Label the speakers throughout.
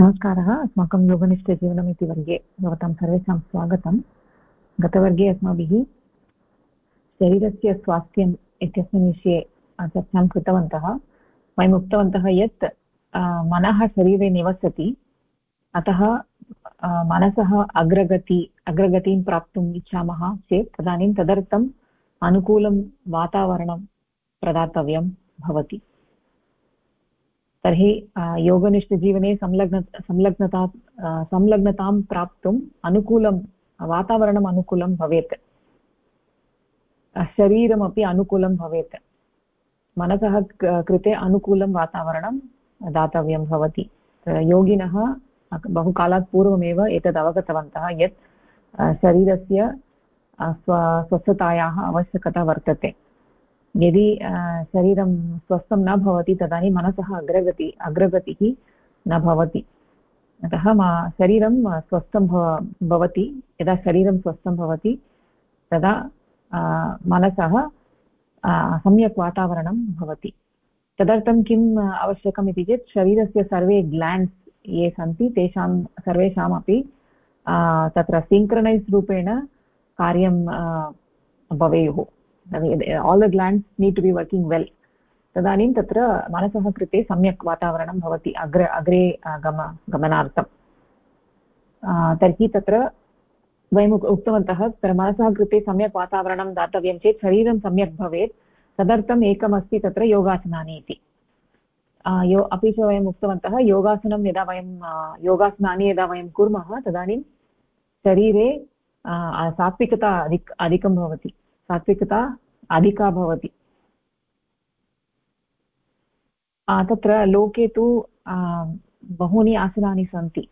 Speaker 1: नमस्कारः। अस्माकं योगनिष्ठजीवनम् इति वर्गे भवतां सर्वेषां स्वागतं गतवर्गे अस्माभिः शरीरस्य स्वास्थ्यम् इत्यस्मिन् विषये चर्चां कृतवन्तः। वयम् उक्तवन्तः यत् मनः शरीरे निवसति। अतः मनसः अग्रगति, अग्रगतिं प्राप्तुम् इच्छामः चेत् तदानीं तदर्थम् अनुकूलं वातावरणं प्रदातव्यं भवति। तर्हि योगनिष्ठजीवने संलग्न, संलग्नता संलग्नतां प्राप्तुम् अनुकूलं, वातावरणम् अनुकूलं भवेत्। शरीरमपि अनुकूलं भवेत्। मनसः कृते अनुकूलं वातावरणं दातव्यं भवति। योगिनः बहुकालात् पूर्वमेव एतद् अवगतवन्तः यत् शरीरस्य स्व, स्वस्थतायाः आवश्यकता वर्तते। यदि शरीरं स्वस्थं न भवति, तदानीं मनसः अग्रगति, अग्रगतिः न भवति। अतः शरीरं स्वस्थं भवति। यदा शरीरं स्वस्थं भवति, तदा मनसः सम्यक् वातावरणं भवति। तदर्थं किम् आवश्यकम् इति चेत्, शरीरस्य सर्वे ग्लाण्ड्स् ये सन्ति, तेषां, सर्वेषामपि तत्र सिङ्क्रनैस् रूपेण कार्यं भवेयुः। All the glands need to be working well तदानीं तत्र मनसः कृते सम्यक् वातावरणं भवति, अग्रे अग्रे गम, गमनार्थं. तर्हि तत्र वयम् उक्तवन्तः, तत्र मनसः कृते सम्यक् वातावरणं दातव्यं चेत् शरीरं सम्यक् भवेत्, तदर्थम् एकमस्ति तत्र योगासनानि इति. यो, अपि च वयम् उक्तवन्तः, योगासनं यदा वयं योगासनानि यदा वयं कुर्मः, तदानीं शरीरे सात्विकता अधिक, अधिकं भवति. सात्विकता अधिका भवति। तत्र लोके तु बहूनि आसनानि सन्ति।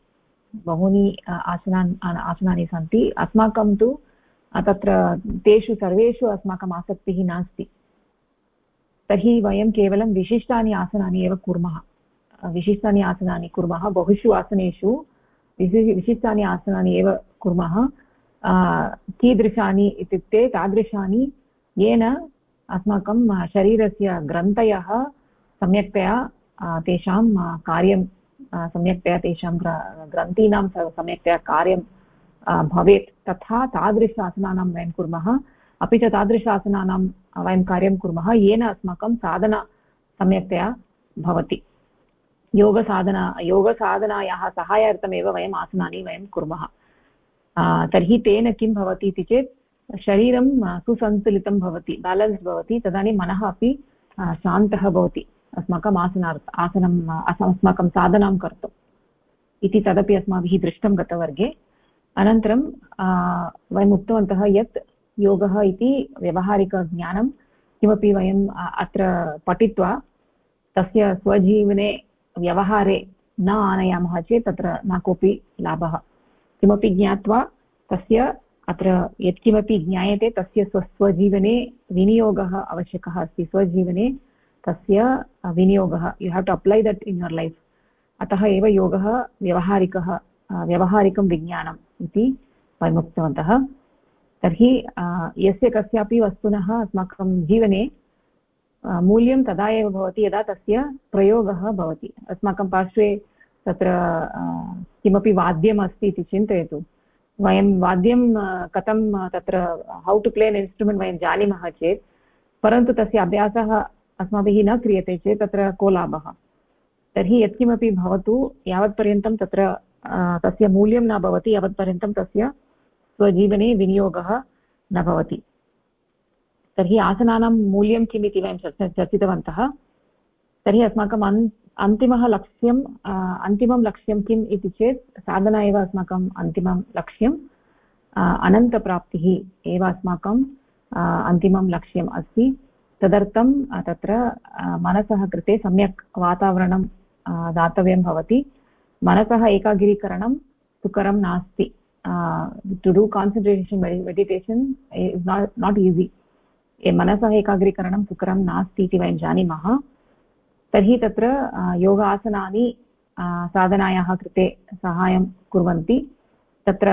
Speaker 1: बहूनि आसनानि आसनानि सन्ति। अस्माकं तु तत्र तेषु सर्वेषु अस्माकम् आसक्तिः नास्ति। तर्हि वयं केवलं विशिष्टानि आसनानि एव कुर्मः। विशिष्टानि आसनानि कुर्मः। बहुषु आसनेषु विशिष्टानि आसनानि एव कुर्मः। कीदृशानि इत्युक्ते तादृशानि येन अस्माकं शरीरस्य ग्रन्थयः सम्यक्तया तेषां कार्यं सम्यक्तया तेषां ग्रन्थीनां सम्यक्तया कार्यं भवेत्। तथा तादृश आसनानां वयं कुर्मः। अपि च तादृश आसनानां वयं कार्यं कुर्मः। येन अस्माकं साधना सम्यक्तया भवति। योगसाधना, योगसाधनायाः सहायार्थमेव वयम् आसनानि वयं कुर्मः। तर्हि तेन किं भवति इति चेत्, शरीरं सुसन्तुलितं भवति बेलेन्स् भवति, तदानीं मनः अपि शान्तः भवति अस्माकम् आसनार्थ आसनम् अस्माकं साधनां कर्तुम्। इति तदपि अस्माभिः दृष्टं गतवर्गे। अनन्तरं वयम् उक्तवन्तः यत् योगः इति व्यवहारिकज्ञानं, किमपि वयम् अत्र पठित्वा, तस्य स्वजीवने व्यवहारे न आनयामः चेत् तत्र न कोऽपि लाभः। किमपि ज्ञात्वा तस्य अत्र यत्किमपि ज्ञायते, तस्य स्वस्वजीवने विनियोगः आवश्यकः अस्ति। स्वजीवने तस्य विनियोगः you have to apply that in your life अतः एव योगः व्यवहारिकः व्यवहारिकं विज्ञानम् इति वयम् उक्तवन्तः। तर्हि यस्य कस्यापि वस्तुनः अस्माकं जीवने मूल्यं तदा एव भवति यदा तस्य प्रयोगः भवति। अस्माकं पार्श्वे तत्र किमपि वाद्यम् अस्ति इति चिन्तयतु। वयं वाद्यं कथं तत्र how to play an instrument वयं जानीमः चेत्, परन्तु तस्य अभ्यासः अस्माभिः न क्रियते चेत् तत्र को लाभः? तर्हि यत्किमपि भवतु, यावत्पर्यन्तं तत्र तस्य मूल्यं न भवति, यावत्पर्यन्तं तस्य स्वजीवने विनियोगः न भवति। तर्हि आसनानां मूल्यं किम् इति वयं चर्चितवन्तः, तर्हि अस्माकम् अन् अन्तिमः लक्ष्यम् अन्तिमं लक्ष्यं किम् इति चेत् साधना एव अस्माकम् अन्तिमं लक्ष्यम् अनन्तप्राप्तिः एव अस्माकम् अन्तिमं लक्ष्यम् अस्ति। तदर्थं तत्र मनसः कृते सम्यक् वातावरणं दातव्यं भवति। मनसः एकागिरीकरणं सुकरं नास्ति। To do concentration meditation is not not easy मनसः एकाग्रीकरणं सुकरं नास्ति इति वयं जानीमः। तर्हि तत्र योगासनानि साधनायाः कृते सहायं कुर्वन्ति। तत्र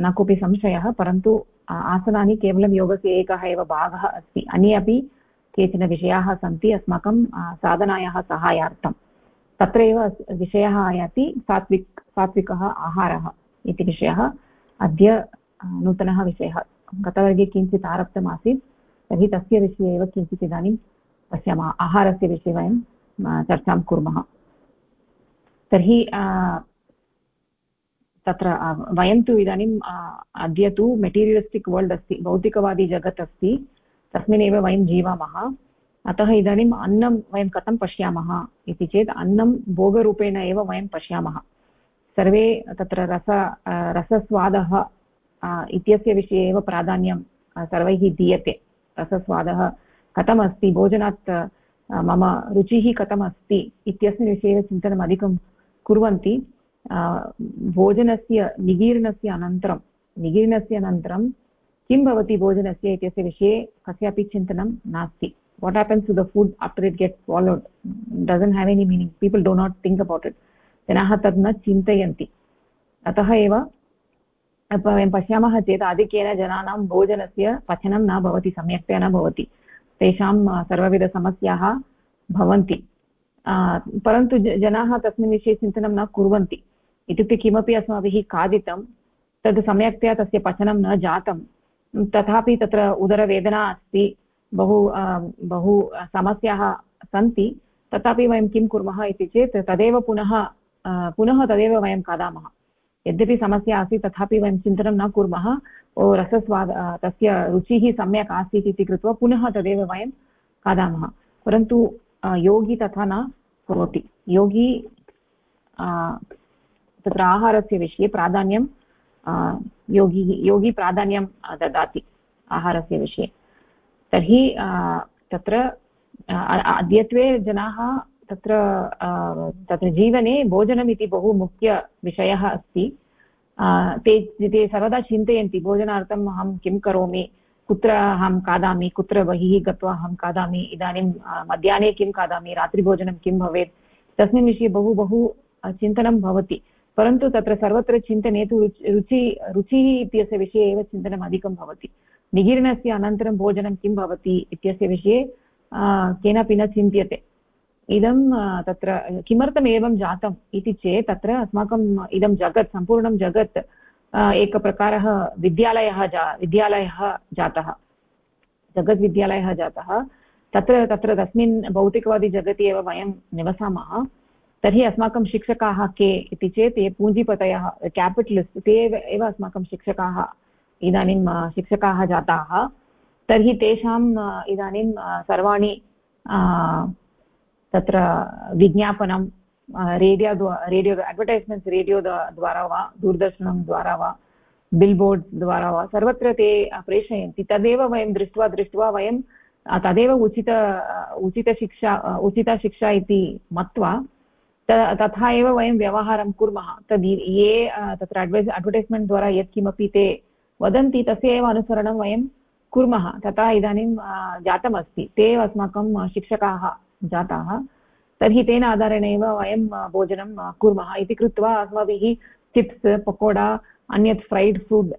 Speaker 1: न कोऽपि संशयः, परन्तु आसनानि केवलं योगस्य एकः एव भागः अस्ति। अन्ये अपि केचन विषयाः सन्ति, अस्माकं साधनायाः सहायार्थं। तत्र एव विषयः आयाति, सात्विक्, सात्विकः आहारः इति विषयः। अद्य नूतनः विषयः। गतवर्गे किञ्चित् आरब्धमासीत्, तर्हि तस्य विषये एव किञ्चित् इदानीं पश्यामः। आहारस्य विषये वयं चर्चां कुर्मः। तर्हि तत्र वयं तु इदानीम् अद्य तु मेटीरियलिस्टिक् वर्ल्ड् अस्ति, भौतिकवादी जगत् अस्ति, तस्मिन्नेव वयं जीवामः। अतः इदानीम् अन्नं वयं कथं पश्यामः इति चेत् अन्नं भोगरूपेण एव वयं पश्यामः। सर्वे तत्र रस रसस्वादः इत्यस्य विषये एव प्राधान्यं सर्वैः दीयते। रसस्वादः कथमस्ति? भोजनात् मम रुचिः कथमस्ति इत्यस्मिन् विषये चिन्तनम् अधिकं कुर्वन्ति. भोजनस्य निगीर्णस्य अनन्तरं निगीर्णस्य अनन्तरं किं भवति भोजनस्य इत्यस्य विषये कस्यापि चिन्तनं नास्ति. What happens to the food after it gets followed doesn't have any meaning people do not think about it जनाः तद् न चिन्तयन्ति. अतः एव वयं पश्यामः चेत् आधिक्येन जनानां भोजनस्य पचनं न भवति, सम्यक्तया न भवति. तेषां सर्वविधसमस्याः भवन्ति. परन्तु जनाः तस्मिन् विषये चिन्तनं न कुर्वन्ति. इत्युक्ते किमपि अस्माभिः खादितं, तद् सम्यक्तया तस्य पचनं न जातं. तथापि तत्र उदरवेदना अस्ति, बहु बहु समस्याः सन्ति. तथापि वयं किं कुर्मः इति चेत्, तदेव पुनः पुनः तदेव वयं खादामः. यद्यपि समस्या आसीत्, तथापि वयं चिन्तनं न कुर्मः रसस्वाद तस्य रुचिः सम्यक् आसीत् इति कृत्वा पुनः तदेव वयं खादामः। परन्तु योगी तथा न करोति योगी तत्र आहारस्य विषये प्राधान्यं योगी योगी प्राधान्यं ददाति आहारस्य विषये। तर्हि तत्र अद्यत्वे जनाः तत्र तत्र जीवने भोजनम् इति बहु मुख्यविषयः अस्ति। ते ते सर्वदा चिन्तयन्ति, भोजनार्थम् अहं किं करोमि, कुत्र अहं खादामि, कुत्र बहिः गत्वा अहं खादामि, इदानीं मध्याह्ने किं खादामि, रात्रिभोजनं किं भवेत्, तस्मिन् विषये बहु बहु चिन्तनं भवति, परन्तु तत्र सर्वत्र चिन्तने तु रुचि, रुचिः इत्यस्य विषये एव चिन्तनम् अधिकं भवति, निगीर्णस्य अनन्तरं भोजनं किं भवति इत्यस्य विषये केनापि न चिन्त्यते। इदं तत्र किमर्थम् एवं जातम् इति चेत् तत्र अस्माकं इदं जगत्, सम्पूर्णं जगत् एकप्रकारः विद्यालयः जा, विद्यालयः जातः। जगद्विद्यालयः जातः। तत्र तत्र तस्मिन् भौतिकवादिजगति एव वयं निवसामः। तर्हि अस्माकं शिक्षकाः के इति चेत् ये पूञ्जीपतयः केपिटलिस्ट् ते एव अस्माकं शिक्षकाः, इदानीं शिक्षकाः जाताः। तर्हि तेषाम् इदानीं सर्वाणि तत्र विज्ञापनं रेडियो रेडियो अड्वर्टैस्मेण्ट्स् रेडियो द्वारा वा, दूरदर्शनं द्वारा वा बिल् बोर्ड् द्वारा वा, सर्वत्र ते प्रेषयन्ति। तदेव वयं दृष्ट्वा दृष्ट्वा वयं तदेव उचित उचितशिक्षा उचितशिक्षा इति मत्वा तथा एव वयं व्यवहारं कुर्मः। तद् ये तत्र अड्वैस् अड्वर्टैस्मेण्ट् द्वारा यत्किमपि ते वदन्ति, तस्य एव अनुसरणं वयं कुर्मः। तथा इदानीं जातमस्ति। ते अस्माकं शिक्षकाः जाताः। तर्हि तेन आधारेण एव वयं भोजनं कुर्मः इति कृत्वा अस्माभिः चिप्स्, पकोडा, अन्यत् फ्रैड् फुड्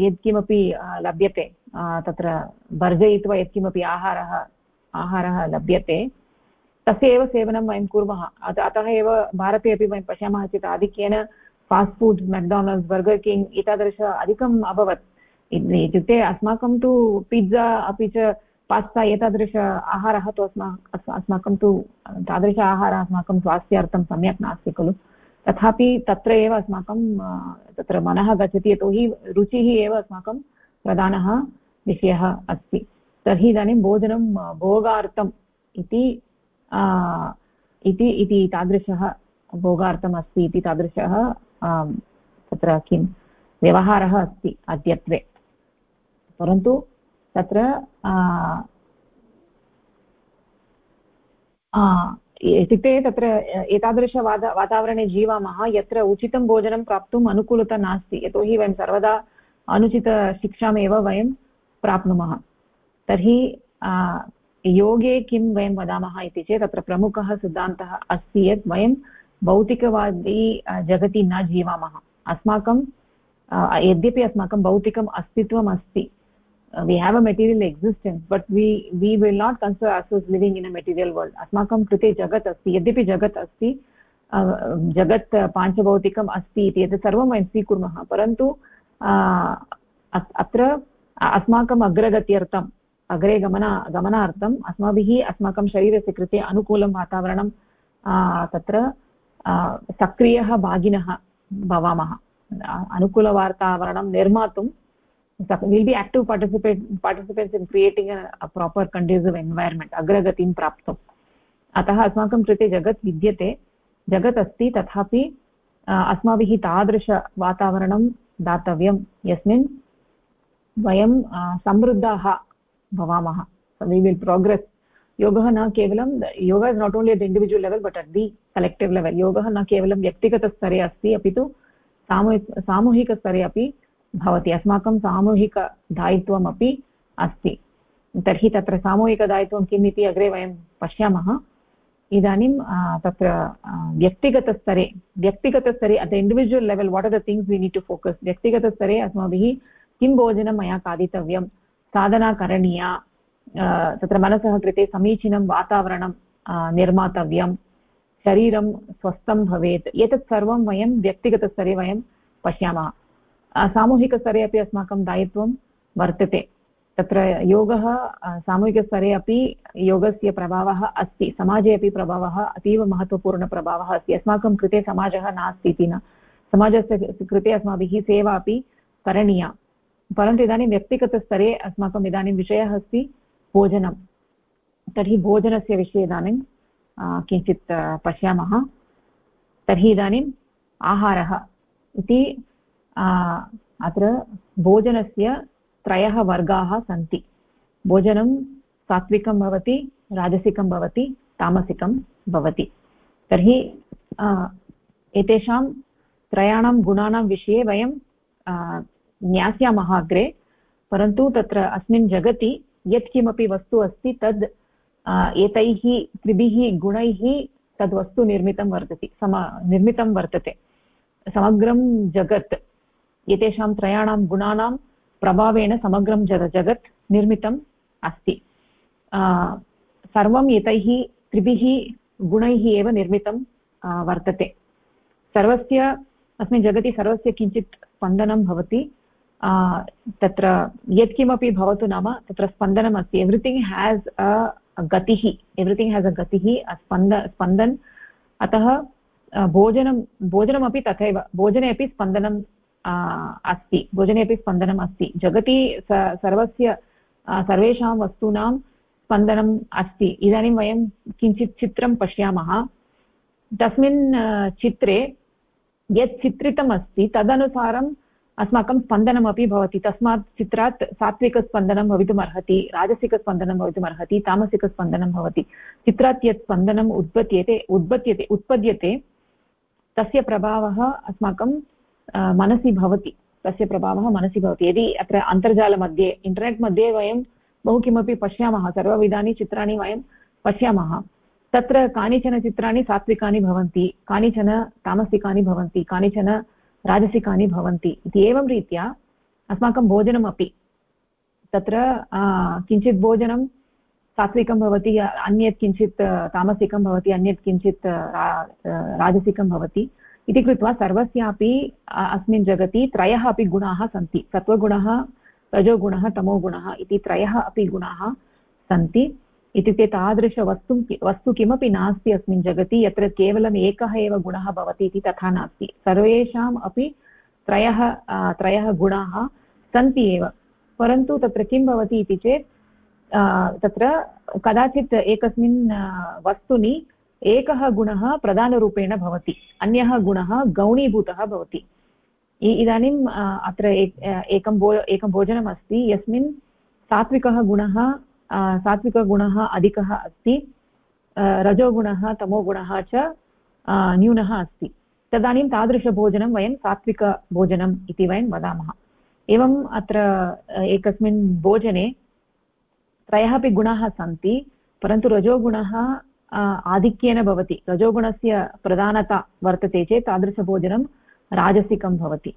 Speaker 1: यत्किमपि लभ्यते। तत्र भर्जयित्वा यत्किमपि आहारः आहारः लभ्यते। तस्य एव सेवनं वयं कुर्मः। अतः एव भारते अपि वयं पश्यामः चेत् आधिक्येन fast food, McDonald's, Burger King एतादृश अधिकम् अभवत्। इत्युक्ते अस्माकं तु पिज़्ज़ा अपि च पास्ता एतादृश आहारः तु अस्मा अस्माकं तु, तादृश आहारः अस्माकं स्वास्थ्यार्थं सम्यक् नास्ति खलु। तथापि तत्र एव अस्माकं तत्र मनः गच्छति, यतोहि रुचिः एव अस्माकं प्रधानः विषयः अस्ति। तर्हि इदानीं भोजनं भोगार्थम् इति इति इति तादृशः भोगार्थम् अस्ति इति तादृशः तत्र किं व्यवहारः अस्ति अद्यत्वे। परन्तु तत्र इत्युक्ते तत्र एतादृशवाद, वातावरणे जीवामः, यत्र उचितं भोजनं प्राप्तुम् अनुकूलता नास्ति, यतोहि वयं सर्वदा अनुचितशिक्षामेव वयं प्राप्नुमः। तर्हि योगे किं वयं वदामः इति चेत्, तत्र प्रमुखः सिद्धान्तः अस्ति यत् वयं भौतिकवादी जगति न जीवामः। अस्माकं यद्यपि अस्माकं भौतिकम् अस्तित्वम् अस्ति uh, we have a material existence but we we will not consider ourselves living in a material world. अस्माकं कृते जगत् अस्ति यद्यपि जगत् अस्ति जगत् पाञ्चभौतिकम् अस्ति इति एतत् सर्वं वयं स्वीकुर्मः परन्तु अत्र अस्माकम् अग्रगत्यर्थम् अग्रे गमना गमनार्थम् अस्माभिः अस्माकं शरीरस्य कृते अनुकूलं वातावरणं तत्र सक्रियः भागिनः भवामः अनुकूलवातावरणं निर्मातुं will be active participate participates in creating a proper conducive environment अग्रगतिं प्राप्तुम् अतः अस्माकं कृते जगत् विद्यते, जगत् अस्ति, तथापि अस्माभिः तादृशवातावरणं दातव्यं। यस्मिन् वयं समृद्धाः भवामः। वि विल् प्रोग्रेस् योगः न केवलं, yoga is not only at individual level but at the collective level योगः न केवलं व्यक्तिगतस्तरे अस्ति, अपि तु सामूहिक, सामूहिकस्तरे अपि भवति। अस्माकं सामूहिकदायित्वमपि अस्ति। तर्हि तत्र सामूहिकदायित्वं किम् इति अग्रे वयं पश्यामः। इदानीं तत्र व्यक्तिगतस्तरे व्यक्तिगतस्तरे at individual level what are the things we need to focus व्यक्तिगतस्तरे अस्माभिः किं भोजनं मया खादितव्यं? साधना करणीया तत्र मनसः कृते समीचीनं वातावरणं निर्मातव्यं, शरीरं स्वस्थं भवेत्। एतत् सर्वं वयं व्यक्तिगतस्तरे वयं पश्यामः। सामूहिकस्तरे अपि अस्माकं दायित्वं वर्तते। तत्र योगः सामूहिकस्तरे अपि योगस्य प्रभावः अस्ति। समाजे अपि प्रभावः, अतीव महत्त्वपूर्णप्रभावः अस्ति। अस्माकं कृते समाजः नास्ति इति न। समाजस्य कृते अस्माभिः सेवा अपि करणीया। परन्तु इदानीं व्यक्तिगतस्तरे अस्माकम् इदानीं विषयः अस्ति भोजनं। तर्हि भोजनस्य विषये इदानीं किञ्चित् पश्यामः। तर्हि इदानीम् आहारः इति अत्र भोजनस्य त्रयः वर्गाः सन्ति। भोजनं सात्विकं भवति, राजसिकं भवति, तामसिकं भवति। तर्हि एतेषां त्रयाणां गुणानां विषये वयं ज्ञास्यामः अग्रे। परन्तु तत्र अस्मिन् जगति यत्किमपि वस्तु अस्ति, तद् एतैः त्रिभिः गुणैः तद् वस्तु निर्मितं वर्तते, सम, निर्मितं वर्तते। समग्रं जगत् एतेषां त्रयाणां गुणानां प्रभावेण समग्रं जग, जगत् निर्मितम् अस्ति. सर्वम् एतैः, त्रिभिः गुणैः एव निर्मितं वर्तते. सर्वस्य, अस्मिन् जगति सर्वस्य किञ्चित् स्पन्दनं भवति. तत्र यत्किमपि भवतु नाम, तत्र स्पन्दनम् अस्ति. एव्रिथिङ्ग् हेस् अ गतिः एव्रिथिङ्ग् हेस् अ गतिः स्पन्द, स्पन्दन्। अतः भोजनं, भोजनमपि तथैव, भोजने अपि स्पन्दनं अस्ति भोजने अपि स्पन्दनम् अस्ति। जगति सर्वस्य सर्वेषां वस्तूनां स्पन्दनम् अस्ति। इदानीं वयं किञ्चित् चित्रं पश्यामः। तस्मिन् चित्रे यत् चित्रितम् अस्ति तदनुसारं अस्माकं स्पन्दनमपि भवति। तस्मात् चित्रात् सात्विकस्पन्दनं भवितुम् अर्हति राजसिकस्पन्दनं भवितुम् अर्हति तामसिकस्पन्दनं भवति। चित्रात् यत् स्पन्दनम् उद्पद्यते उद्पद्यते उत्पद्यते, तस्य प्रभावः अस्माकं मनसि भवति, तस्य प्रभावः मनसि भवति। यदि अत्र अन्तर्जालमध्ये इण्टर्नेट् मध्ये वयं बहु किमपि पश्यामः, सर्वविधानि चित्राणि वयं पश्यामः, तत्र कानिचन चित्राणि सात्विकानि भवन्ति, कानिचन तामसिकानि भवन्ति, कानिचन राजसिकानि भवन्ति इति एवं रीत्या अस्माकं भोजनमपि। तत्र किञ्चित् भोजनं सात्विकं भवति, अन्यत् किञ्चित् तामसिकं भवति, अन्यत् किञ्चित् राजसिकं भवति। इति कृत्वा सर्वस्यापि अस्मिन् जगति त्रयः अपि गुणाः सन्ति। सत्त्वगुणः, रजोगुणः, तमोगुणः इति त्रयः अपि गुणाः सन्ति। इत्युक्ते तादृशवस्तु वस्तु किमपि नास्ति अस्मिन् जगति, यत्र केवलम् एकः एव गुणः भवति इति तथा नास्ति। सर्वेषाम् अपि त्रयः त्रयः गुणाः सन्ति एव। परन्तु तत्र किं भवति इति चेत् तत्र कदाचित् एकस्मिन् वस्तुनि एकः गुणः प्रधानरूपेण भवति, अन्यः गुणः गौणीभूतः भवति। इदानीम् अत्र एकं भो, एकं भोजनम् अस्ति यस्मिन् सात्विकः गुणः सात्विकगुणः अधिकः अस्ति रजोगुणः तमोगुणः च न्यूनः अस्ति। तदानीं तादृशभोजनं वयं सात्विकभोजनम् इति वयं वदामः। एवम् अत्र एकस्मिन् भोजने त्रयः अपि गुणाः सन्ति, परन्तु रजोगुणः आधिक्येन भवति। रजोगुणस्य प्रधानता वर्तते चेत् तादृशभोजनं राजसिकं भवति।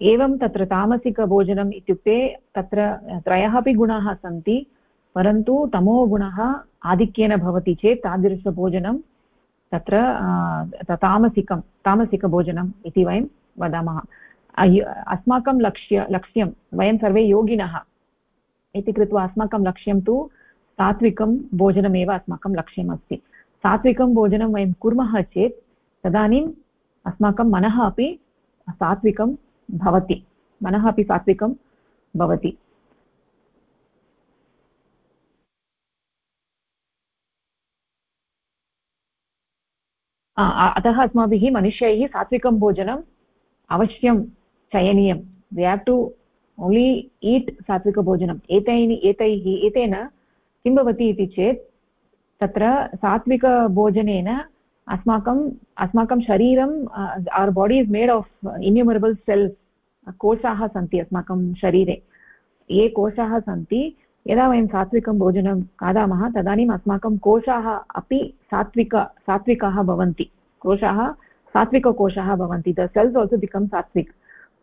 Speaker 1: एवं तत्र तामसिकभोजनम् इत्युक्ते तत्र त्रयः अपि गुणाः सन्ति, परन्तु तमोगुणः आधिक्येन भवति चेत् तादृशभोजनं तत्र तामसिकं, तामसिकभोजनम् इति वयं वदामः। अस्माकं लक्ष्य, लक्ष्यं वयं सर्वे योगिनः इति कृत्वा अस्माकं लक्ष्यं तु सात्विकं भोजनमेव अस्माकं लक्ष्यम् अस्ति सात्विकं भोजनं वयं कुर्मः चेत् तदानीम् अस्माकं मनः अपि सात्विकं भवति। मनः अपि सात्विकं भवति। अतः अस्माभिः मनुष्यैः सात्विकं भोजनम् अवश्यं चयनीयं। We have to only eat सात्विकभोजनम्। एतैः एतैः, एतेन किं भवति इति चेत् तत्र सात्विकभोजनेन अस्माकम् अस्माकं शरीरं our body is made of innumerable cells कोशाः सन्ति अस्माकं शरीरे। ये कोशाः सन्ति, यदा वयं सात्विकं भोजनं खादामः, तदानीम् अस्माकं कोशाः अपि सात्विक, सात्विकाः भवन्ति। कोशाः सात्विककोशाः भवन्ति। The cells also become sattvik.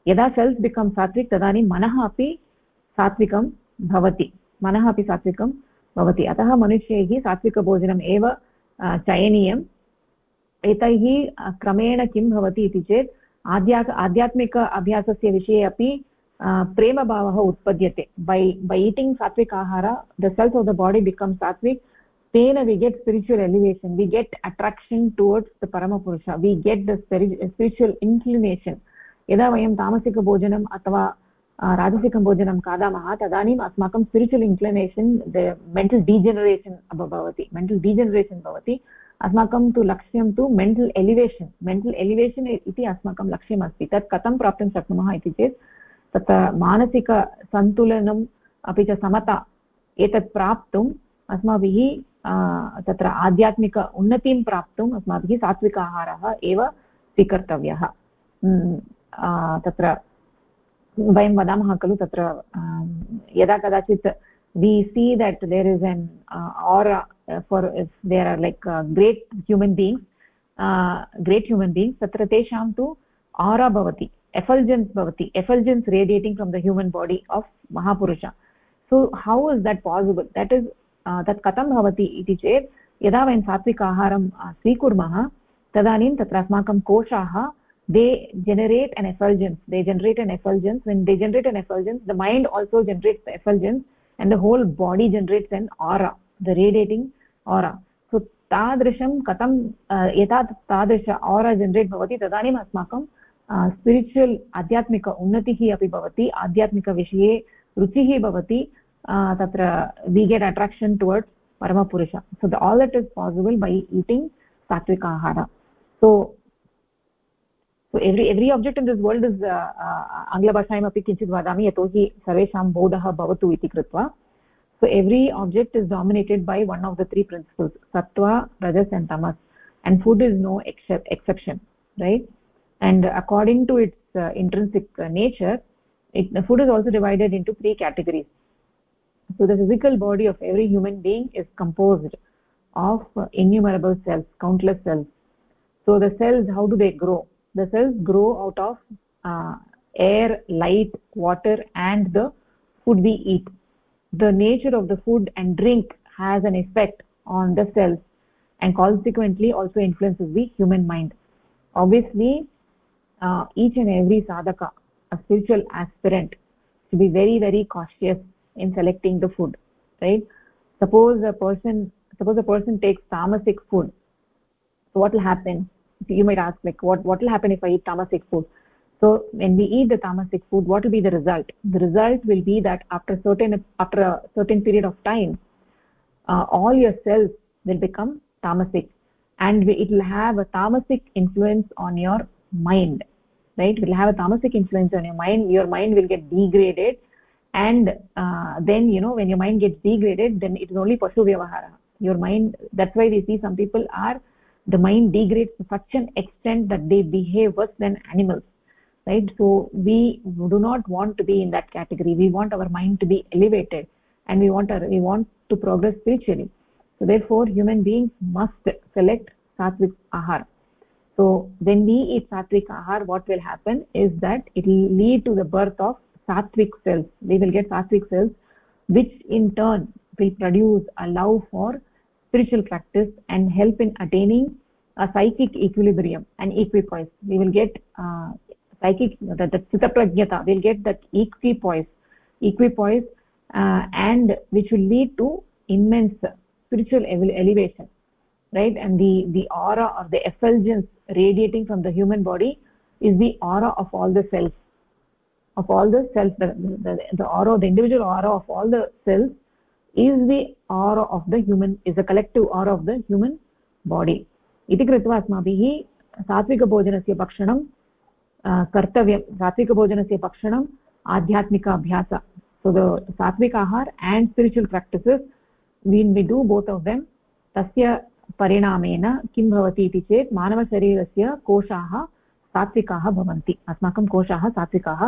Speaker 1: यदा सेल्स् बिकम् सात्विक्, तदानीं मनः अपि सात्विकं भवति। मनः अपि सात्विकं भवति। अतः मनुष्यैः सात्विकभोजनम् एव चयनीयम्। एतैः क्रमेण किं भवति इति चेत् आध्या आध्यात्मिक अभ्यासस्य विषये अपि प्रेमभावः उत्पद्यते। बै by eating sattvik ahaar the cells of the body become sattvik. तेन we get spiritual elevation we get attraction towards the Parampurusha we get the spiritual inclination यदा वयं तामसिकभोजनम् अथवा राजसिकं भोजनं खादामः तदानीम् अस्माकं स्पिरिचुवल् इन्क्लिनेशन् मेण्टल् डीजेनरेशन् भवति मेण्टल् डीजेनरेशन् भवति अस्माकं तु लक्ष्यं तु मेण्टल् एलिवेशन् मेण्टल् एलिवेशन् इति अस्माकं लक्ष्यमस्ति तत् कथं प्राप्तुं शक्नुमः इति चेत् तत्र मानसिकसन्तुलनम् अपि च समता एतत् प्राप्तुम् अस्माभिः तत्र आध्यात्मिक उन्नतिं प्राप्तुम् अस्माभिः सात्विक आहारः एव स्वीकर्तव्यः तत्र वयं वदामः खलु तत्र यदा कदाचित् we see that there is an or far there are like great human beings great human beings तत्र तेषां तु आरा भवति एफल्जेन्स् भवति effulgence radiating from the human body of Mahapurusha. So how is that possible that is तत् कथं भवति इति चेत्, यदा वयं सात्विक आहारं स्वीकुर्मः, तदानीं तत्र अस्माकं कोशाः they generate an effulgence they generate an effulgence when they generate an effulgence the mind also generates the effulgence and the whole body generates an aura the radiating aura so तादृशं कथं यथा तादृश आरा जनरेट् भवति तदानीम् अस्माकं spiritual आध्यात्मिक उन्नतिः अपि भवति आध्यात्मिकविषये रुचिः भवति तत्र we get attraction towards Parampurusha so the all that is possible by eating sattvic ahar so every every object in this world is आङ्ग्लभाषायामपि किञ्चित् वदामि यतोहि सर्वेषां बोधः भवतु इति कृत्वा so every object is dominated by one of the three principles sattva rajas and tamas and food is no exception right and according to its uh, intrinsic uh, nature it, the food is also divided into three categories so the physical body of every human being is composed of uh, innumerable cells countless cells so the cells how do they grow The cells grow out of uh, air light water and the food we eat. The nature of the food and drink has an effect on the cells and consequently also influences the human mind. Obviously uh, each and every sadhaka a spiritual aspirant should be very very cautious in selecting the food right? Suppose a person suppose a person takes tamasic food. So what will happen you might ask like what what will happen if i eat tamasic food? So when we eat the tamasic food what will be the result? The result will be that after certain after a certain period of time uh, all your cells will become tamasic and it will have a tamasic influence on your mind right? It will have a tamasic influence on your mind. Your mind will get degraded. And uh, then you know when your mind gets degraded then it is only pashu vyavahara your mind that's why we see some people are the mind degrades to such an extent that they behave worse than animals right? So we do not want to be in that category. We want our mind to be elevated and we want our, we want to progress spiritually. So therefore human beings must select sattvic ahar. So when we eat sattvic ahar what will happen is that it will lead to the birth of sattvic cells. We will get sattvic cells which in turn will produce allow for spiritual practice and help in attaining a psychic equilibrium and equipoise. We will get uh, psychic the, the prajnata we'll get that equipoise equipoise uh, and which will lead to immense spiritual elevation right? And the the aura or the effulgence radiating from the human body is the aura of all the cells of all the cells the, the, the aura the individual aura of all the cells is the aura of the human, is the collective aura of the human body. इति कृत्वा अस्माभिः सात्विकभोजनस्य भक्षणं कर्तव्यं। सात्विकभोजनस्य भक्षणम् आध्यात्मिक अभ्यास। So the sattvic ahar and spiritual practices, when we do both of them tasya परिणामेन किं भवति इति चेत् मानवशरीरस्य कोशाः सात्विकाः भवन्ति। अस्माकं कोशाः सात्विकाः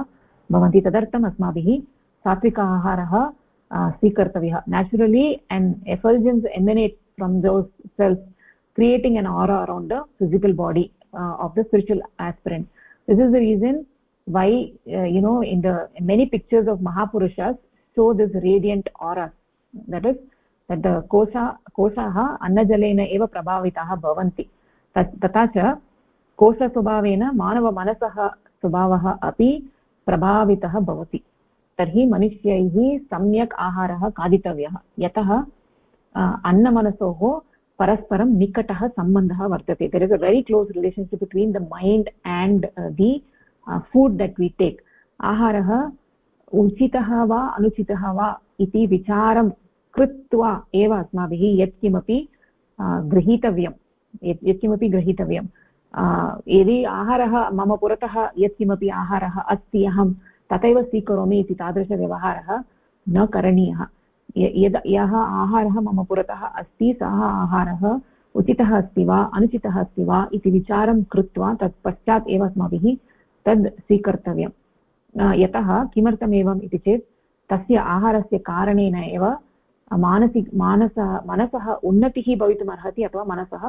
Speaker 1: भवन्ति। तदर्थम् अस्माभिः सात्विक आहारः स्वीकर्तव्यः naturally and एफल्जेन्स् एमिनेट् from those cells creating an aura around the physical body uh, of the spiritual aspirant this is the reason why uh, you know in the in many pictures of mahapurushas show this radiant aura that is तद् कोशा कोशाः अन्नजलेन एव प्रभाविताः भवन्ति तत् तथा च कोशस्वभावेन मानवमनसः स्वभावः अपि प्रभावितः भवति तर्हि मनुष्यैः सम्यक् आहारः खादितव्यः। यतः अन्नमनसोः परस्परं निकटः सम्बन्धः वर्तते। There is a very close relationship between the mind and the food that we take आहारः उचितः वा अनुचितः वा इति विचारं कृत्वा एव अस्माभिः यत्किमपि गृहीतव्यं यत्किमपि गृहीतव्यं यदि आहारः मम पुरतः यत्किमपि आहारः अस्ति अहं तथैव स्वीकरोमि इति तादृशव्यवहारः न करणीयः। यद् यः आहारः मम पुरतः अस्ति, सः आहारः उचितः अस्ति वा, अनुचितः अस्ति वा इति विचारं कृत्वा तत् एव अस्माभिः तद् स्वीकर्तव्यं यतः किमर्थमेवम् इति चेत् तस्य आहारस्य कारणेन एव मानसिक मानस मनसः उन्नतिः भवितुम् अर्हति अथवा मनसः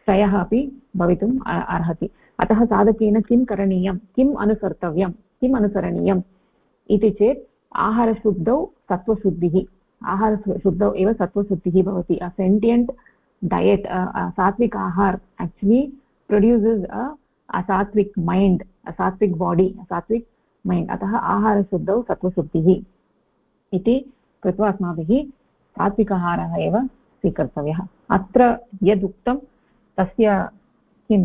Speaker 1: क्षयः अपि भवितुम् अर्हति। अतः साधकेन किं करणीयं? किम् अनुसर्तव्यं किम् अनुसरणीयम् इति चेत् आहारशुद्धौ सत्त्वशुद्धिः, आहारशुद्धौ एव सत्त्वशुद्धिः भवति। अ सेण्टियण्ट् डयेट् सात्विक आहार actually produces a sattvic mind sattvic body sattvic mind अतः आहारशुद्धौ सत्त्वशुद्धिः इति कृत्वा अस्माभिः सात्विकाहारः एव स्वीकर्तव्यः। अत्र यदुक्तं तस्य किं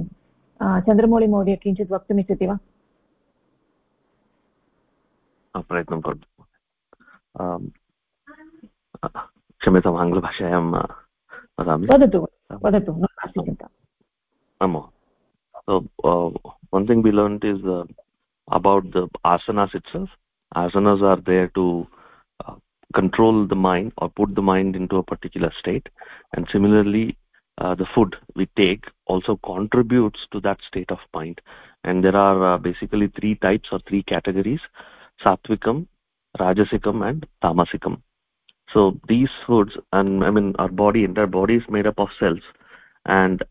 Speaker 1: चन्द्रमौळिमहोदय किञ्चित् वक्तुमिच्छति वा?
Speaker 2: प्रयत्नं करोतु क्षम्यताम् आङ्ग्लभाषायां वदामि
Speaker 1: वदतु वदतु नास्ति चिन्ता
Speaker 2: आम् So uh, one thing we learned is uh, about the asanas itself. Asanas are there to uh, control the mind or put the mind into a particular state and similarly uh, the food we take also contributes to that state of mind and there are uh, basically three types or three categories sattvikam rajasikam and tamasikam. So these foods and i mean our body entire body is made up of cells and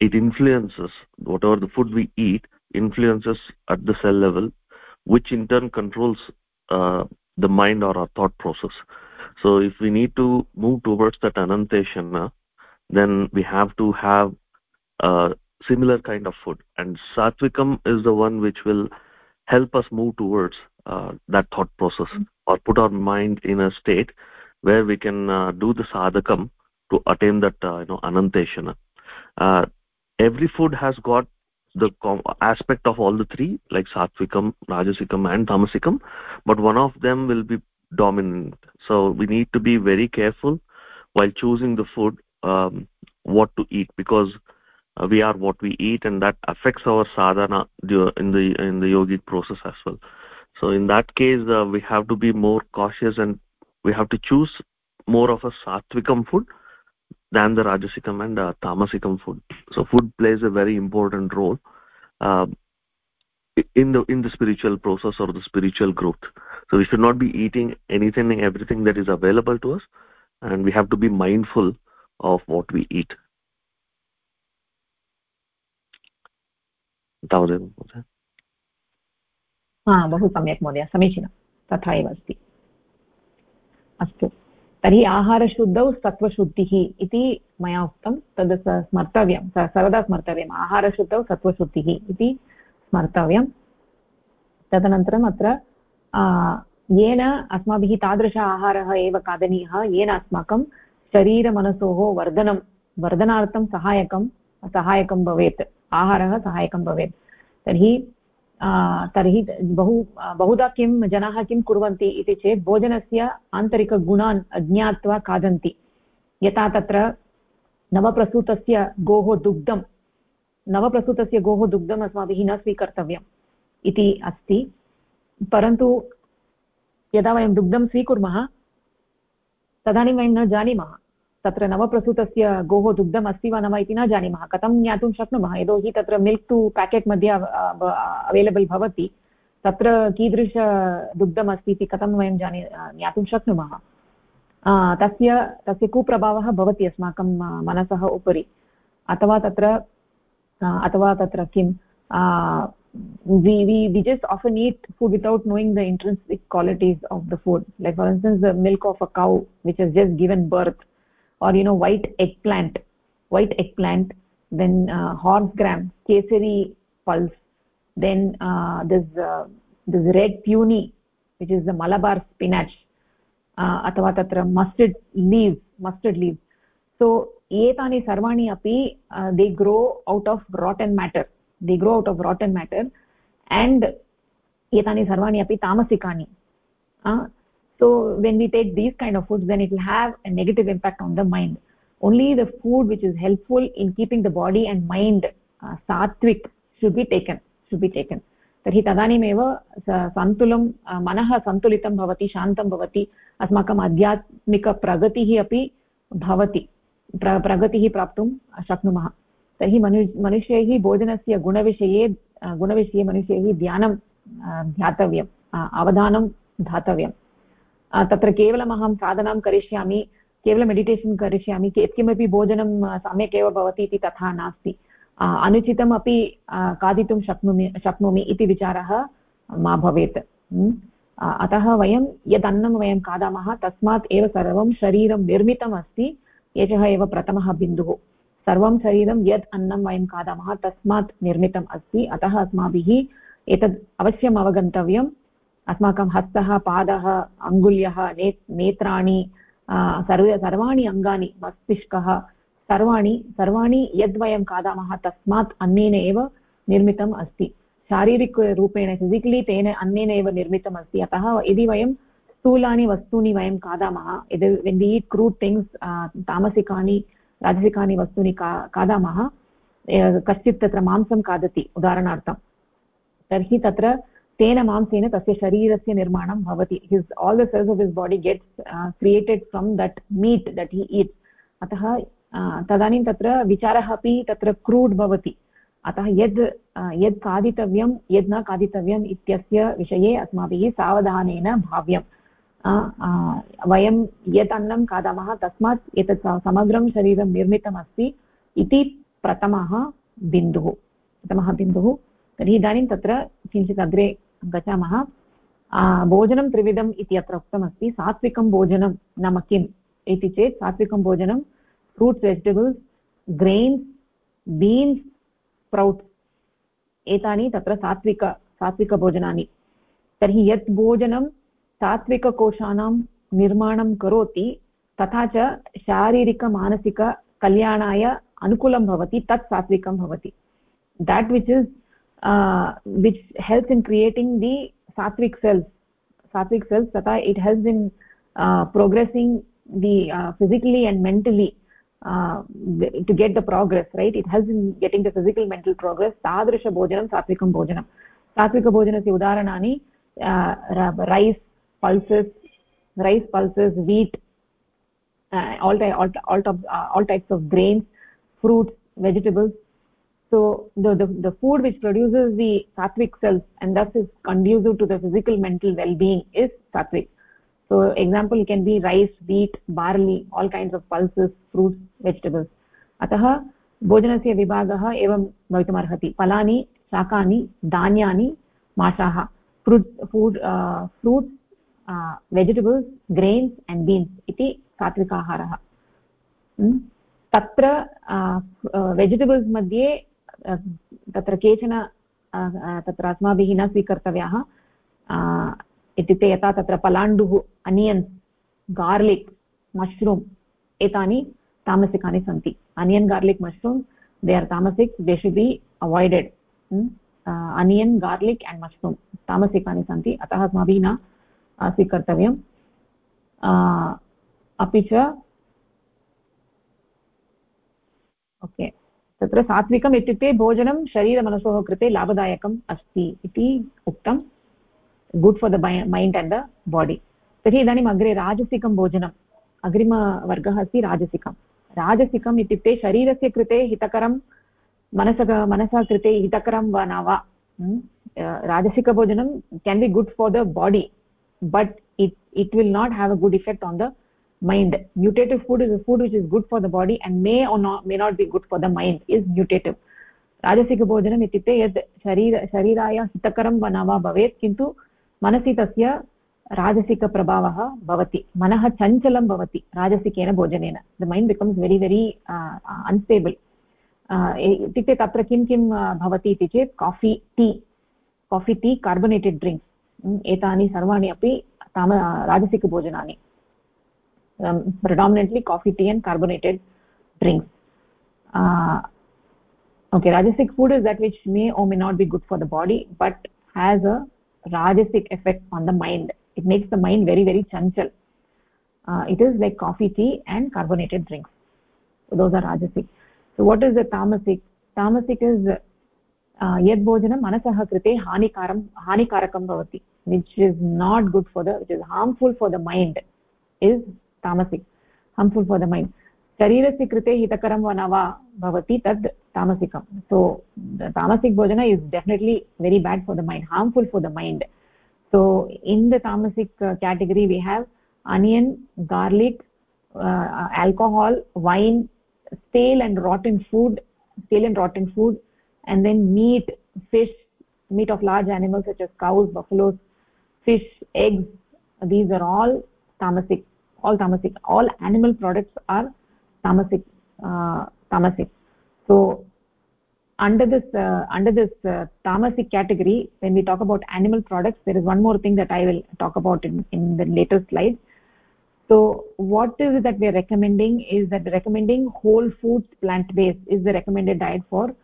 Speaker 2: it influences whatever the food we eat influences at the cell level which in turn controls uh, the mind or our thought process. So if we need to move towards that ananteshana then we have to have a similar kind of food. And satvikam is the one which will help us move towards uh, that thought process. Mm -hmm. or put our mind in a state where we can uh, do the sadhakam to attain that uh, you know ananteshana. Uh, every food has got the aspect of all the three like satvikam rajasikam and tamasikam but one of them will be dominant. So we need to be very careful while choosing the food um, what to eat because uh, we are what we eat and that affects our sadhana in the in the yogic process as well so in that case uh, we have to be more cautious and we have to choose more of a sattvicam food than the rajasikam and uh, tamasicam food. So food plays a very important role uh, in the in the spiritual process or the spiritual growth. So we should not be eating anything and everything that is available to us and we have to be mindful of what we eat. That was
Speaker 1: हा, बहु सम्यक् महोदय, समीचीनं तथा एव अस्ति। अस्तु, तर्हि आहारशुद्धौ सत्त्वशुद्धिः इति मया उक्तं, तद् स्मर्तव्यं सर्वदा स्मर्तव्यम्, आहारशुद्धौ सत्त्वशुद्धिः इति स्मर्तव्यं। तदनन्तरम् अत्र येन अस्माभिः तादृश आहारः एव खादनीयः, येन अस्माकं शरीरमनसोः वर्धनं, वर्धनार्थं सहायकं सहायकं भवेत्, आहारः सहायकं भवेत्। तर्हि तर्हि बहु, बहुधा किं जनाः किं कुर्वन्ति इति चेत् भोजनस्य आन्तरिकगुणान् अज्ञात्वा खादन्ति। यथा तत्र नवप्रसूतस्य गोः दुग्धं, नवप्रसूतस्य गोः दुग्धम् अस्माभिः न स्वीकर्तव्यम् इति अस्ति। परन्तु यदा वयं दुग्धं स्वीकुर्मः, तदानीं वयं न जानीमः। तत्र नवप्रसूतस्य गोः दुग्धम् अस्ति वा न वा इति न जानीमः। कथं ज्ञातुं शक्नुमः? यतोहि तत्र मिल्क् तु पेकेट् मध्ये अवैलबल् भवति। तत्र कीदृशदुग्धम् अस्ति इति कथं वयं जानी ज्ञातुं शक्नुमः? तस्य तस्य कुप्रभावः भवति अस्माकं मनसः उपरि। अथवा तत्र अथवा तत्र किं? we we we just often eat food without knowing the intrinsic qualities of the food. Like, for instance, the milk of a cow, which has just given birth or you know white eggplant white eggplant then uh, horse gram kesari pulse then uh, this uh, this red peony which is the malabar spinach अथवा तत्र mustard leaves mustard leaves so एतानि सर्वाणि अपि they grow out of rotten matter they grow out of rotten matter and एतानि सर्वाणि अपि तामसिकानि so when we take these kind of foods then it will have a negative impact on the mind only the food which is helpful in keeping the body and mind uh, sattvic should be taken should be taken तर्हि तदानीमेव सन्तुलं मनः सन्तुलितं भवति शान्तं भवति अस्माकम् आध्यात्मिकप्रगतिः अपि भवति प्र प्रगतिः प्राप्तुं शक्नुमः तर्हि मनु मनुष्यैः भोजनस्य गुणविषये गुणविषये मनुष्यैः ध्यानं ध्यातव्यम् अवधानं दातव्यं तत्र केवलम् अहं साधनां करिष्यामि केवलं मेडिटेशन् करिष्यामि यत्किमपि भोजनं सम्यक् एव भवति इति तथा नास्ति। अनुचितम् अपि खादितुं शक्नोमि शक्नोमि इति विचारः मा भवेत्। अतः वयं यद् अन्नं वयं खादामः, तस्मात् एव सर्वं शरीरं निर्मितम् अस्ति एषः एव प्रथमः बिन्दुः। सर्वं शरीरं यत् अन्नं वयं खादामः, तस्मात् निर्मितम् अस्ति। अतः अस्माभिः एतद् अवश्यम् अवगन्तव्यम्। अस्माकं हस्तः, पादः, अङ्गुल्यः, ने, नेत्राणि सर्व, सर्वाणि अङ्गानि, मस्तिष्कः, सर्वाणि सर्वाणि यद्वयं खादामः तस्मात् अन्नेन एव निर्मितम् अस्ति। शारीरिकरूपेण फिसिकलि तेन अन्नेन एव निर्मितम् अस्ति। अतः यदि वयं स्थूलानि वस्तूनि वयं खादामः, यदि when they eat crude things तामसिकानि, राजसिकानि वस्तूनि खा, खादामः कश्चित् तत्र मांसं खादति, उदाहरणार्थं। तर्हि तत्र तेन मांसेन तस्य शरीरस्य निर्माणं भवति। His all the cells of his body gets created from that meat that he eats अतः तदानीं तत्र विचारः अपि तत्र क्रूड् भवति। अतः यद् यद् खादितव्यं, यद् न खादितव्यम् इत्यस्य विषये अस्माभिः सावधानेन भाव्यम्। वयं यत् अन्नं खादामः तस्मात् एतत् समग्रं शरीरं निर्मितमस्ति इति प्रथमः बिन्दुः। प्रथमः बिन्दुः। तर्हि इदानीं तत्र किञ्चित् अग्रे गच्छामः। भोजनं त्रिविधम् इति अत्र उक्तमस्ति। सात्विकं भोजनं नाम किम् इति चेत् सात्विकं भोजनं fruits vegetables grains beans sprouts एतानि तत्र सात्विक, सात्विकभोजनानि। तर्हि यत् भोजनं सात्विककोशानां निर्माणं करोति, तथा च शारीरिकमानसिककल्याणाय अनुकूलं भवति, तत् सात्विकं भवति। That which is uh, which helps in creating the sattvic cells. Sattvic cells tata it helps in uh, progressing the uh, physically and mentally uh, to get the progress right? It helps in getting the physical mental progress. Tadrisha bhojanam sattvikam bhojanam sattvic bhojanasya udaharanani uh, rice pulses rice pulses wheat uh, all, all, all, all types of grains fruits vegetables so the, the the food which produces the sattvic cells and thus is conducive to the physical mental well-being is sattvic so example can be rice wheat barley all kinds of pulses fruits vegetables अतः भोजनस्य विभागः एवं भवितुमर्हति फलानि शाकानि धान्यानि माषाः fruit food fruits vegetables grains and beans इति सात्विकाहारः तत्र वेजिटेबल्स् मध्ये तत्र केचन तत्र अस्माभिः न स्वीकर्तव्याः। इत्युक्ते यथा तत्र पलाण्डुः अनियन्स् गार्लिक् मश्रूम्, एतानि तामसिकानि सन्ति। Onion, garlic mushroom they are tamasik they should be avoided onion, garlic and mushroom तामसिकानि सन्ति। अतः अस्माभिः न स्वीकर्तव्यम्। अपि च, ओके। तत्र सात्विकम् इत्युक्ते भोजनं शरीरमनसोः कृते लाभदायकम् अस्ति इति उक्तं. Good for the mind and the body तर्हि इदानीम् अग्रे राजसिकं भोजनम्. अग्रिमवर्गः अस्ति राजसिकं राजसिकम् इत्युक्ते शरीरस्य कृते हितकरं मनसः मनसः कृते हितकरं वा न वा rajasika can be good for the body, but it it will not have a good effect on the mind. Mutative food is a food which is good for the body and may or not, may not be good for the mind is mutative राजसिकभोजनम् इत्युक्ते यद् शरीर, शरीराय हितकरं न वा भवेत्, किन्तु मनसि तस्य राजसिकप्रभावः भवति, मनः चञ्चलं भवति राजसिकेन भोजनेन. The mind becomes very very unstable इत्युक्ते तत्र किं किं भवति इति चेत् coffee tea coffee tea carbonated drinks एतानि सर्वाणि अपि ताम राजसिकभोजनानि predominantly coffee tea and carbonated drinks uh, okay rajasic food is that which may or may not be good for the body but has a rajasic effect on the mind it makes the mind very very chanchal uh, it is like coffee tea and carbonated drinks so those are rajasic so what is the tamasic tamasic is यद् भोजनं मनसः कृते हानिकारं हानिकारकं भवति which is not good for the which is हार्म्फुल् for the mind is tamasic harmful for the mind शरीरस्य कृते हितकरं वा न वा भवति तद् so tamasic bhojan is definitely very bad for the mind harmful for the mind so in the tamasic category we have onion garlic alcohol wine stale and rotten food stale and rotten food and then meat fish meat of large animals such as cows, buffaloes, fish, eggs, these are all tamasic all tamasic all animal products are tamasic uh, tamasic so under this uh, under this uh, tamasic category when we talk about animal products there is one more thing that i will talk about in, in the later slides so what is it that we are recommending is that we're recommending whole foods plant based is the recommended diet for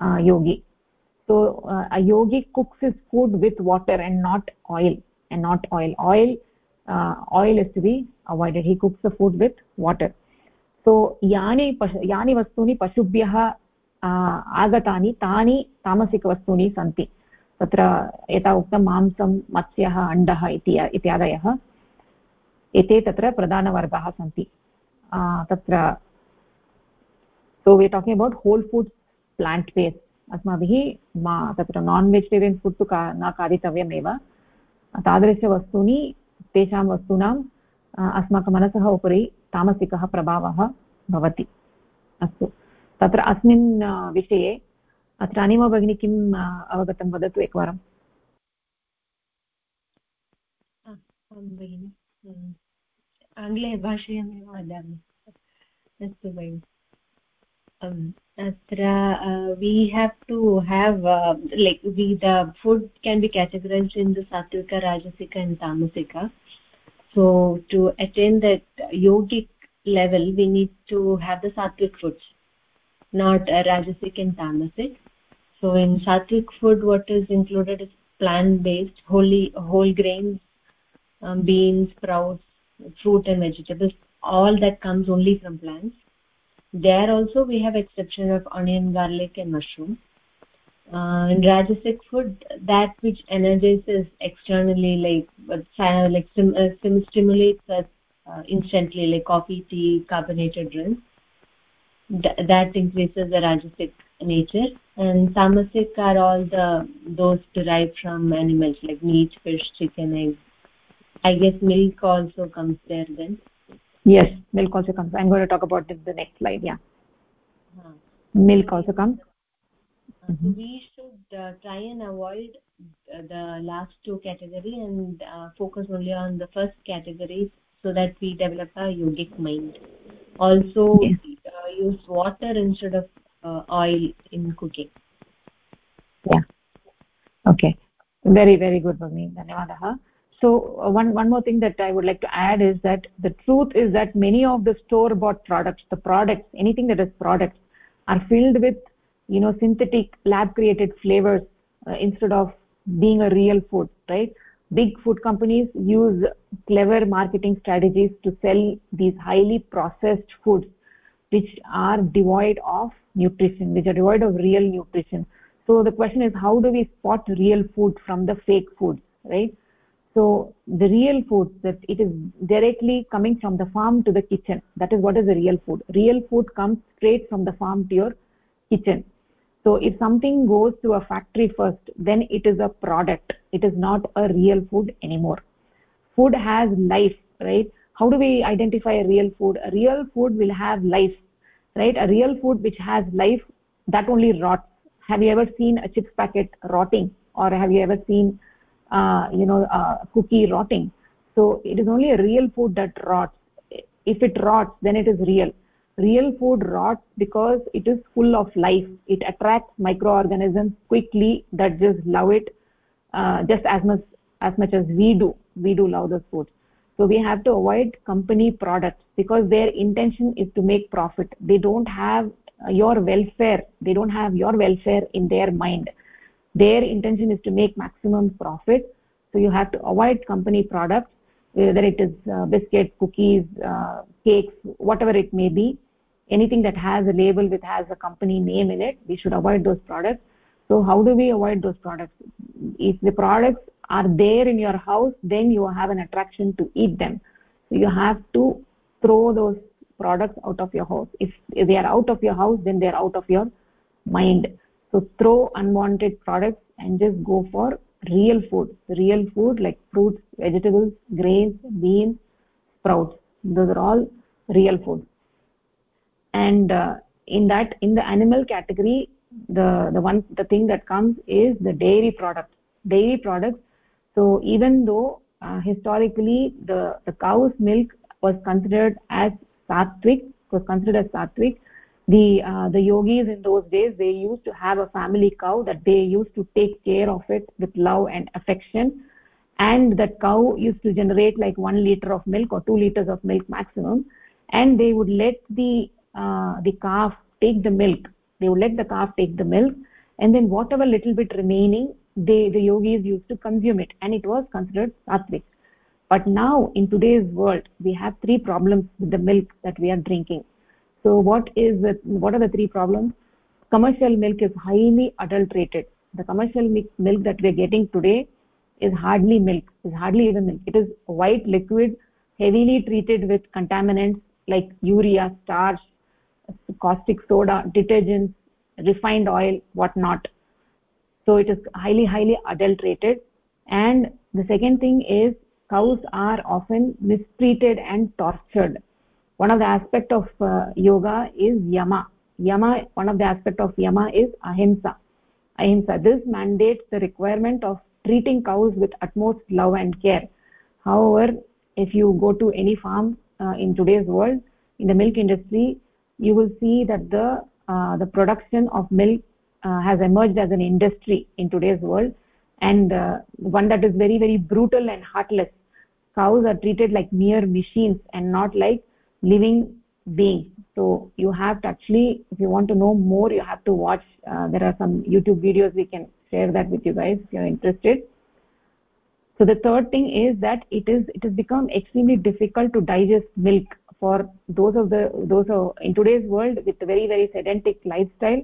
Speaker 1: uh, yogi. So uh, a yogi cooks his food with water and not oil and not oil. Oil oil is to be avoided. He cooks the food with water. So यानि यानि वस्तूनि पशुभ्यः आगतानि तानि तामसिकवस्तूनि सन्ति तत्र यथा उक्तं मांसं मत्स्यः अण्डः इति इत्यादयः एते तत्र प्रधानवर्गाः सन्ति तत्र so we talking about whole foods plant base अस्माभिः मा तत्र नान् वेजिटेरियन् फुड् तु का न खादितव्यमेव तादृशवस्तूनि तेषां वस्तूनाम् अस्माकं मनसः उपरि तामसिकः प्रभावः भवति। अस्तु। तत्र अस्मिन् विषये अत्र अनिमा भगिनी किम् अवगतं वदतु एकवारम्?
Speaker 3: आङ्ग्लभाषायामेव वदामि। अस्तु भगिनि। Atra uh, we have to have uh, like we the food can be categorized in the satvika rajasika and tamasika. So to attain that yogic level we need to have the sattvic foods not uh, rajasic and tamasic so in sattvic food what is included is plant based wholly whole grains um, beans sprouts fruit and vegetables all that comes only from plants there also we have exception of onion garlic and mushroom. Uh, in rajasic food that which energizes externally like uh, like sim, uh, stimulates us uh, instantly like coffee tea carbonated drinks. Th that increases the rajasic nature. And tamasic are all the those derived from animals like meat fish chicken eggs. I guess milk also comes there then
Speaker 1: yes milk also comes. I'm going to talk about it the next slide yeah. Huh. milk also comes.
Speaker 3: Uh, so we should uh, try and avoid uh, the last two category and uh, focus only on the first category so that we develop a yogic mind. Also yes. uh, use water instead of uh, oil in cooking.
Speaker 1: Yeah. Okay. Very very good for me. Dhanyawadaha so uh, one one more thing that i would like to add is that the truth is that many of the store bought products the products anything that is products are filled with you know synthetic lab created flavors uh, instead of being a real food right? Big food companies use clever marketing strategies to sell these highly processed foods which are devoid of nutrition which are devoid of real nutrition. So the question is how do we spot real food from the fake food right so the real food that it is directly coming from the farm to the kitchen. That is what is the real food. Real food comes straight from the farm to your kitchen. So if something goes to a factory first then it is a product. It is not a real food anymore. Food has life right? How do we identify a real food? A real food will have life right? A real food which has life that only rots. Have you ever seen a chips packet rotting? Or have you ever seen you know a cookie rotting. So it is only a real food that rots. If it rots then it is real. Real food rots because it is full of life. It attracts microorganisms quickly that just love it uh, just as much as much as we do. We do love those food. So we have to avoid company products because their intention is to make profit. They don't have your welfare. They don't have your welfare in their mind their intention is to make maximum profit. So you have to avoid company products whether it is uh, biscuits cookies uh, cakes whatever it may be. Anything that has a label with has a company name in it we should avoid those products. So how do we avoid those products? If the products are there in your house then you have an attraction to eat them. So you have to throw those products out of your house. If, if they are out of your house then they are out of your mind so throw unwanted products and just go for real food. Real food like fruits vegetables grains beans sprouts. Those are all real food. And uh, in that in the animal category the the one the thing that comes is the dairy products. Dairy products. So even though uh, historically the the cow's milk was considered as sattvic was considered as sattvic the uh, the yogis in those days they used to have a family cow that they used to take care of it with love and affection. And that cow used to generate like 1 liter of milk or 2 liters of milk maximum. And they would let the uh, the calf take the milk. They would let the calf take the milk. And then whatever little bit remaining they the yogis used to consume it. And it was considered sattvic. But now in today's world we have three problems with the milk that we are drinking so what is the, what are the three problems? Commercial milk is highly adulterated. The commercial milk that we are getting today is hardly milk is hardly even milk. It is white liquid heavily treated with contaminants like urea starch caustic soda detergents refined oil whatnot. So it is highly highly adulterated. And the second thing is cows are often mistreated and tortured one of the aspect of uh, yoga is yama. Yama one of the aspect of yama is ahimsa. Ahimsa this mandates the requirement of treating cows with utmost love and care. However if you go to any farm uh, in today's world in the milk industry you will see that the uh, the production of milk uh, has emerged as an industry in today's world. And uh, one that is very very brutal and heartless. Cows are treated like mere machines and not like living being. So you have to actually if you want to know more you have to watch uh, there are some youtube videos we can share that with you guys if you're interested. So the third thing is that it is it has become extremely difficult to digest milk for those of the those of, in today's world with a very very sedentic lifestyle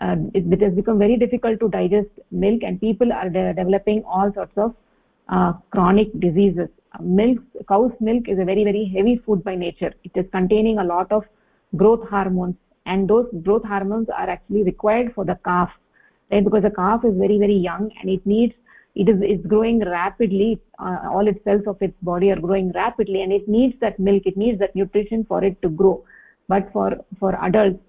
Speaker 1: uh, it, it, has become very difficult to digest milk and people are de developing all sorts of uh, chronic diseases milk cow's milk is a very very heavy food by nature. It is containing a lot of growth hormones and those growth hormones are actually required for the calf right? Because the calf is very very young and it needs it is it's growing rapidly uh, all its cells of its body are growing rapidly and it needs that milk it needs that nutrition for it to grow. But for for adults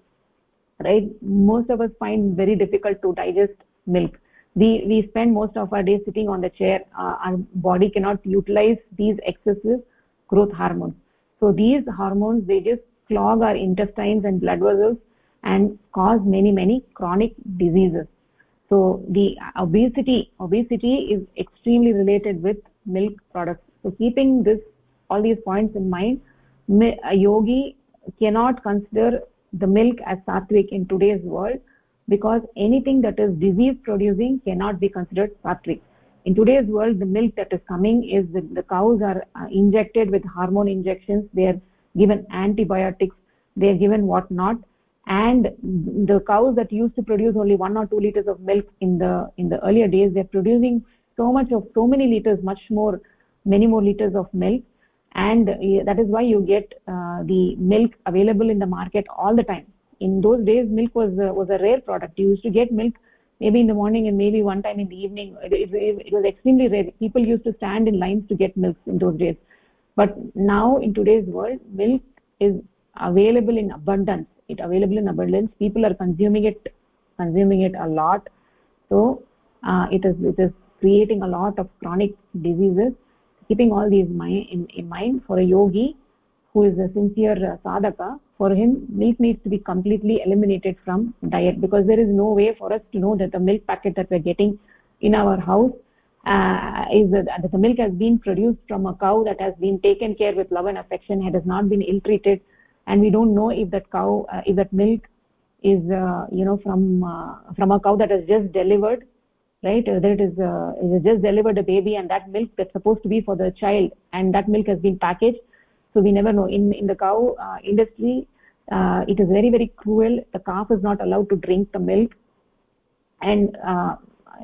Speaker 1: right most of us find very difficult to digest milk we we spend most of our day sitting on the chair uh, our body cannot utilize these excessive growth hormones. So these hormones they just clog our intestines and blood vessels and cause many many chronic diseases. So the obesity obesity is extremely related with milk products. So keeping this all these points in mind a yogi cannot consider the milk as sattvic in today's world because anything that is disease producing cannot be considered sattvic in today's world the milk that is coming is the, the cows are uh, injected with hormone injections. They are given antibiotics. They are given what not. And the cows that used to produce only 1 or 2 liters of milk in the in the earlier days they're producing so much of so many liters much more many more liters of milk. And that is why you get uh, the milk available in the market all the time in those days milk was uh, was a rare product. You used to get milk maybe in the morning and maybe one time in the evening. It, it, it was extremely rare. People used to stand in lines to get milk in those days. But now in today's world milk is available in abundance. It available in abundance. People are consuming it consuming it a lot. So uh, it is it is creating a lot of chronic diseases keeping all these in, in mind for a yogi who is a sincere uh, sadhaka for him milk needs to be completely eliminated from diet because there is no way for us to know that the milk packet that we're getting in our house uh, is that, that the milk has been produced from a cow that has been taken care with love and affection it has not been ill treated and we don't know if that cow uh, if that milk is uh, you know from uh, from a cow that has just delivered right? Whether it is uh, it just delivered a baby and that milk that's supposed to be for the child and that milk has been packaged so we never know. In in the cow uh, industry uh, it is very very cruel. The calf is not allowed to drink the milk. And uh,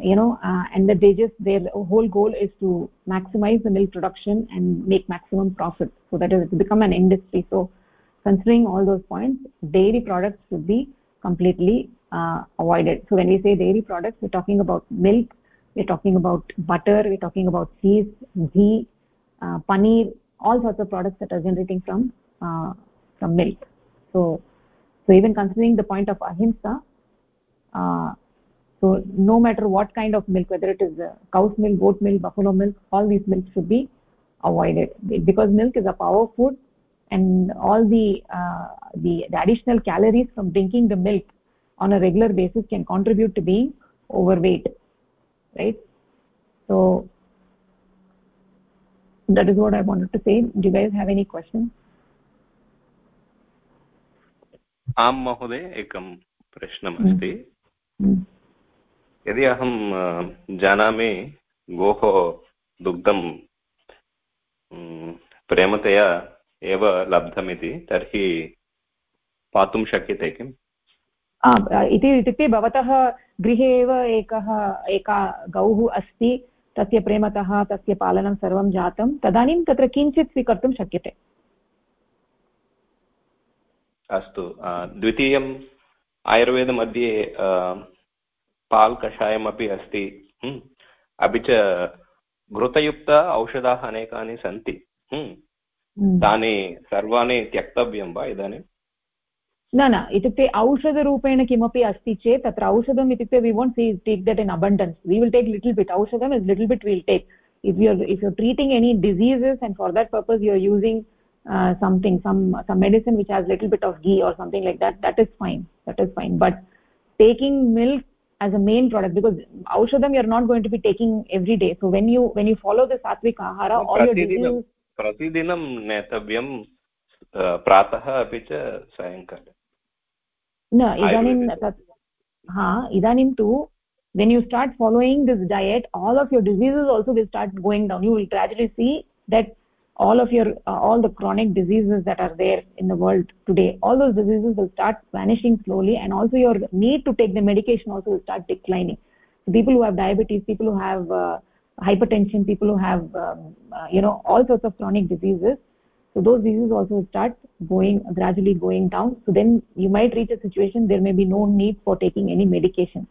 Speaker 1: you know uh, and that they just their whole goal is to maximize the milk production and make maximum profit. So that it's become an industry. So considering all those points dairy products should be completely uh, avoided. So when we say dairy products we're talking about milk we're talking about butter we're talking about cheese ghee uh, paneer all sorts of products that are generating from uh, from milk. So so even considering the point of ahimsa uh, so no matter what kind of milk whether it is uh, cow's milk goat milk buffalo milk all these milks should be avoided. Because milk is a power food and all the, uh, the the additional calories from drinking the milk on a regular basis can contribute to being overweight right? So that is what i wanted to say. Do you guys have any questions?
Speaker 4: आं महोदय एकं प्रश्नमस्ति। यदि अहं जानामि गोः दुग्धं प्रेमतया एव लब्धमिति तर्हि पातुं शक्यते किम्?
Speaker 1: इति इत्युक्ते भवतः गृहे एव एकः एका गौः अस्ति। तस्य प्रेमतः तस्य पालनं सर्वं जातं। तदानीं तत्र किञ्चित् स्वीकर्तुं शक्यते।
Speaker 4: अस्तु। द्वितीयम् आयुर्वेदमध्ये पाल् कषायमपि अस्ति। अपि च घृतयुक्त औषधाः अनेकानि सन्ति। तानि सर्वाणि त्यक्तव्यं वा इदानीं?
Speaker 1: न न इत्युक्ते औषधरूपेण किमपि अस्ति चेत् तत्र औषधम् इत्युक्ते we won't see take that in abundance we will take little bit औषधम् is little bit will take if you're if you're treating any diseases and for that purpose you are using something some some medicine which has little bit of ghee or something like that that is fine that is fine but taking milk as a main product because औषधं you are not going to be taking every day so when you when you follow the sattvic ahar
Speaker 4: प्रतिदिनं नेतव्यं uh, प्रातः अपि च सायङ्काले
Speaker 1: न इदानीं तत् हा इदानीं तु when you start following this diet all of your diseases also will start going down you will gradually see that all of your uh, all the chronic diseases that are there in the world today all those diseases will start vanishing slowly and also your need to take the medication also will start declining so people who have diabetes people who have uh, hypertension people who have um, uh, you know all sorts of chronic diseases so those diseases also start going gradually going down so then you might reach a situation there may be no need for taking any medication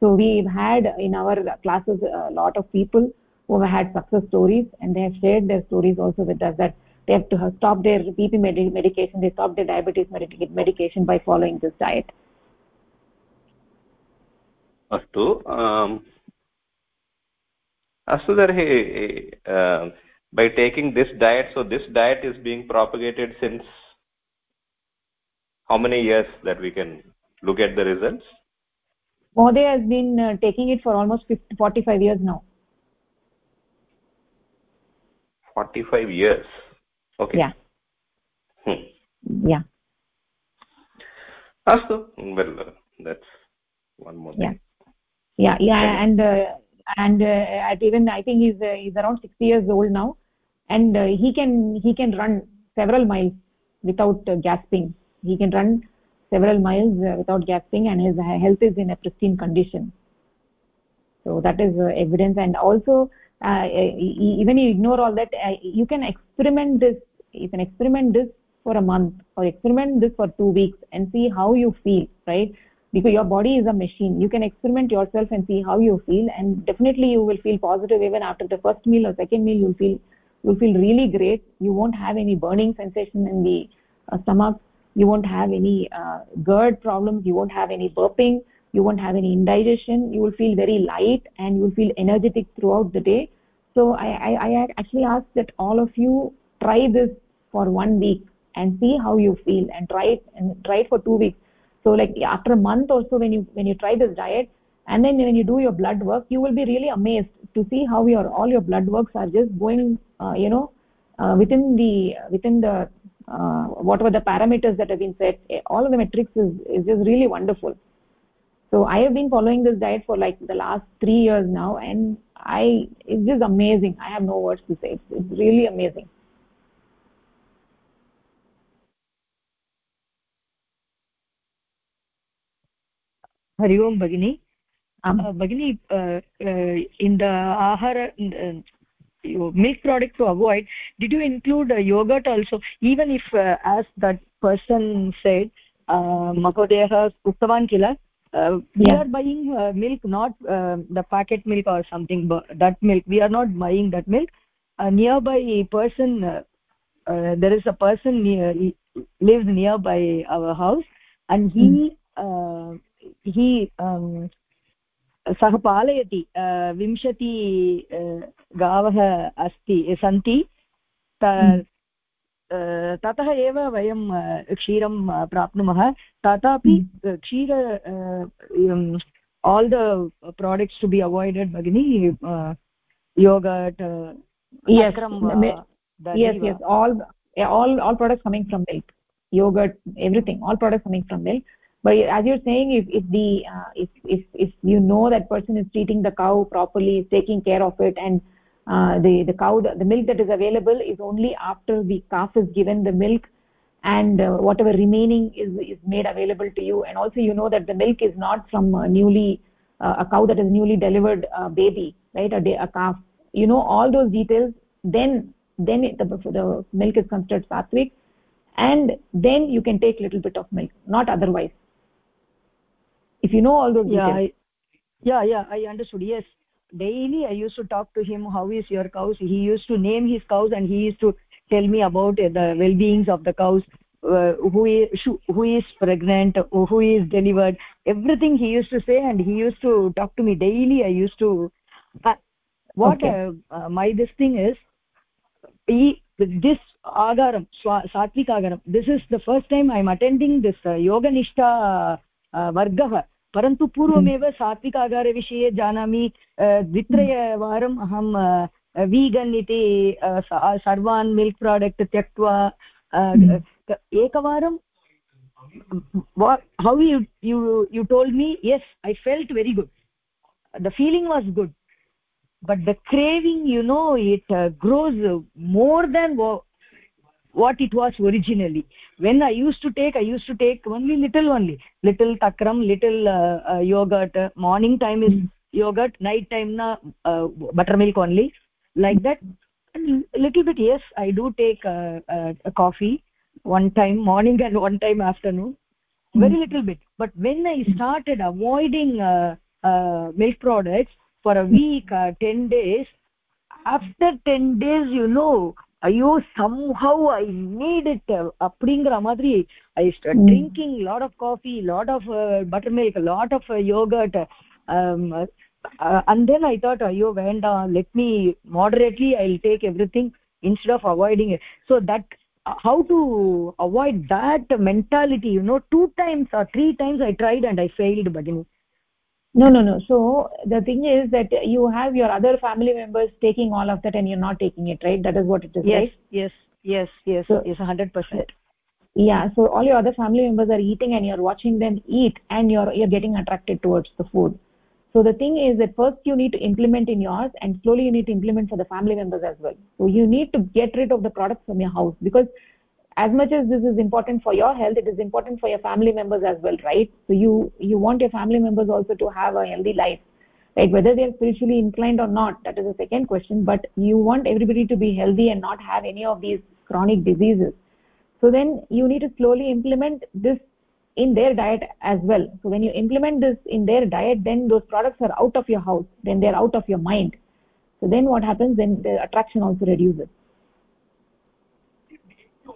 Speaker 1: so we've had in our classes a lot of people who have had success stories and they have shared their stories also with us that they have to have stopped their bp med medication they stopped their diabetes medication by following this diet
Speaker 4: अस्तु अस्तु तर्हि by taking this diet. So this diet is being propagated since how many years that we can look at the results?
Speaker 1: Mohoday has been uh, taking it for almost 50, 45 years now.
Speaker 4: 45 years? Okay.
Speaker 1: Yeah.
Speaker 4: Hmm.
Speaker 1: yeah.
Speaker 4: Astu well uh, that's one more thing.
Speaker 1: yeah. Yeah yeah and uh, and uh, at even i think he's uh, he's around 60 years old now and uh, he can he can run several miles without uh, gasping. He can run several miles uh, without gasping and his health is in a pristine condition. So that is uh, evidence. And also uh, even you ignore all that uh, you can experiment this you can experiment this for a month or experiment this for 2 weeks and see how you feel right? Because your body is a machine. You can experiment yourself and see how you feel. And definitely you will feel positive even after the first meal or second meal you'll feel you'll feel really great. You won't have any burning sensation in the uh, stomach. You won't have any uh, GERD problems. You won't have any burping. You won't have any indigestion. You will feel very light and you will feel energetic throughout the day. So I, I, I actually ask that all of you try this for one week and see how you feel and try it and try it for two weeks. So like after a month or so when you when you try this diet and then when you do your blood work you will be really amazed to see how your all your blood works are just going uh, you know uh, within the within the uh, whatever the parameters that have been set all of the metrics is, is just really wonderful so i have been following this diet for like the last 3 years now and i it's just amazing i have no words to say it's, it's really amazing
Speaker 5: Hari ओम् भगिनि um, uh, bagini uh, uh, in the ahara in the, milk product to avoid did you include yogurt also even if as that person said mahodeh uktavan kila uh, we
Speaker 1: yeah.
Speaker 5: are buying uh, milk not uh, the packet milk or something but that milk we are not buying that milk a nearby person there is a person near lives nearby our house and he mm. he um, सः पालयति विंशति गावः अस्ति सन्ति ततः एव वयं क्षीरं प्राप्नुमः तथापि क्षीर all the products to be avoided भगिनि
Speaker 1: yes all all all products coming from milk yogurt everything all products coming from milk but as you're saying if if the uh, if if if you know that person is treating the cow properly is taking care of it and uh, the the cow the, the milk that is available is only after the calf is given the milk and uh, whatever remaining is is made available to you. And also you know that the milk is not from a newly uh, a cow that is newly delivered uh, baby right? A, day, a calf. You know all those details then then it, the, the milk is considered sattvic and then you can take little bit of milk not otherwise if you know all those
Speaker 5: yeah
Speaker 1: details.
Speaker 5: I, yeah yeah i understood yes daily i used to talk to him how is your cows he used to name his cows and he used to tell me about the well beings of the cows uh, who is who is pregnant who is delivered everything he used to say and he used to talk to me daily i used to uh, what
Speaker 1: Okay.
Speaker 5: uh, uh, my this thing is he, this agaram satvik agaram this is the first time i'm attending this uh, yoga nishtha वर्गः। परन्तु पूर्वमेव हम्म। सात्विक आधारविषये जानामि। द्वित्रयवारम् अहं vegan इति सर्वान् milk product त्यक्त्वा हम्म। एकवारं how you you told me yes I felt very good the feeling was good but the craving you know it grows more than what it was originally when i used to take i used to take only little only. Little takram little uh, uh, yogurt. Morning time is yogurt night time na uh, buttermilk only. Like that and little bit yes i do take uh, uh, a coffee one time morning and one time afternoon. Very little bit. But when i started avoiding uh, uh, milk products for a week uh, 10 days after 10 days you know ஐயோ somehow i need it அப்படிங்கிற மாதிரி i started drinking lot of coffee lot of uh, buttermilk lot of uh, yogurt um, uh, and then i thought ayo venda let me moderately i'll take everything instead of avoiding it so that uh, how to avoid that mentality you know two times or three times i tried and i failed bagini
Speaker 1: no no no. So the thing is that you have your other family members taking all of that and you're not taking it right? That is what it is
Speaker 5: yes
Speaker 1: right?
Speaker 5: yes yes yes.
Speaker 1: So,
Speaker 5: yes 100%
Speaker 1: yeah so all your other family members are eating and you're watching them eat and you're you're getting attracted towards the food. So the thing is that first you need to implement in yours and slowly you need to implement for the family members as well. So you need to get rid of the products from your house because as much as this is important for your health it is important for your family members as well right? So you you want your family members also to have a healthy life. Right whether they are spiritually inclined or not that is a second question but you want everybody to be healthy and not have any of these chronic diseases. So then you need to slowly implement this in their diet as well. So when you implement this in their diet then those products are out of your house then they're out of your mind. So then what happens? Then the attraction also reduces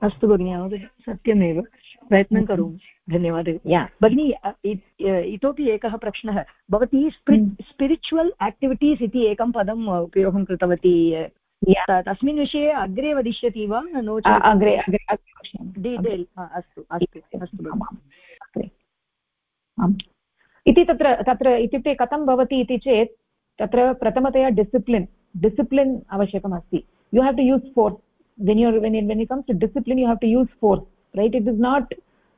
Speaker 5: अस्तु भगिनि महोदय सत्यमेव प्रयत्नं करोमि धन्यवादः।
Speaker 1: या
Speaker 5: भगिनी इतोपि एकः प्रश्नः भवती स्पिरिचुवल् आक्टिविटीस् इति एकं पदम् उपयोगं कृतवती तस्मिन् विषये अग्रे वदिष्यति वा? नो चेत्
Speaker 1: अग्रे
Speaker 5: डिटेल् अस्तु अस्तु अस्तु
Speaker 1: इति तत्र तत्र इत्युक्ते कथं भवति इति चेत् तत्र प्रथमतया डिसिप्लिन् डिसिप्लिन् आवश्यकमस्ति। You have to use force when you're when it, when it comes to discipline you have to use force right? It is not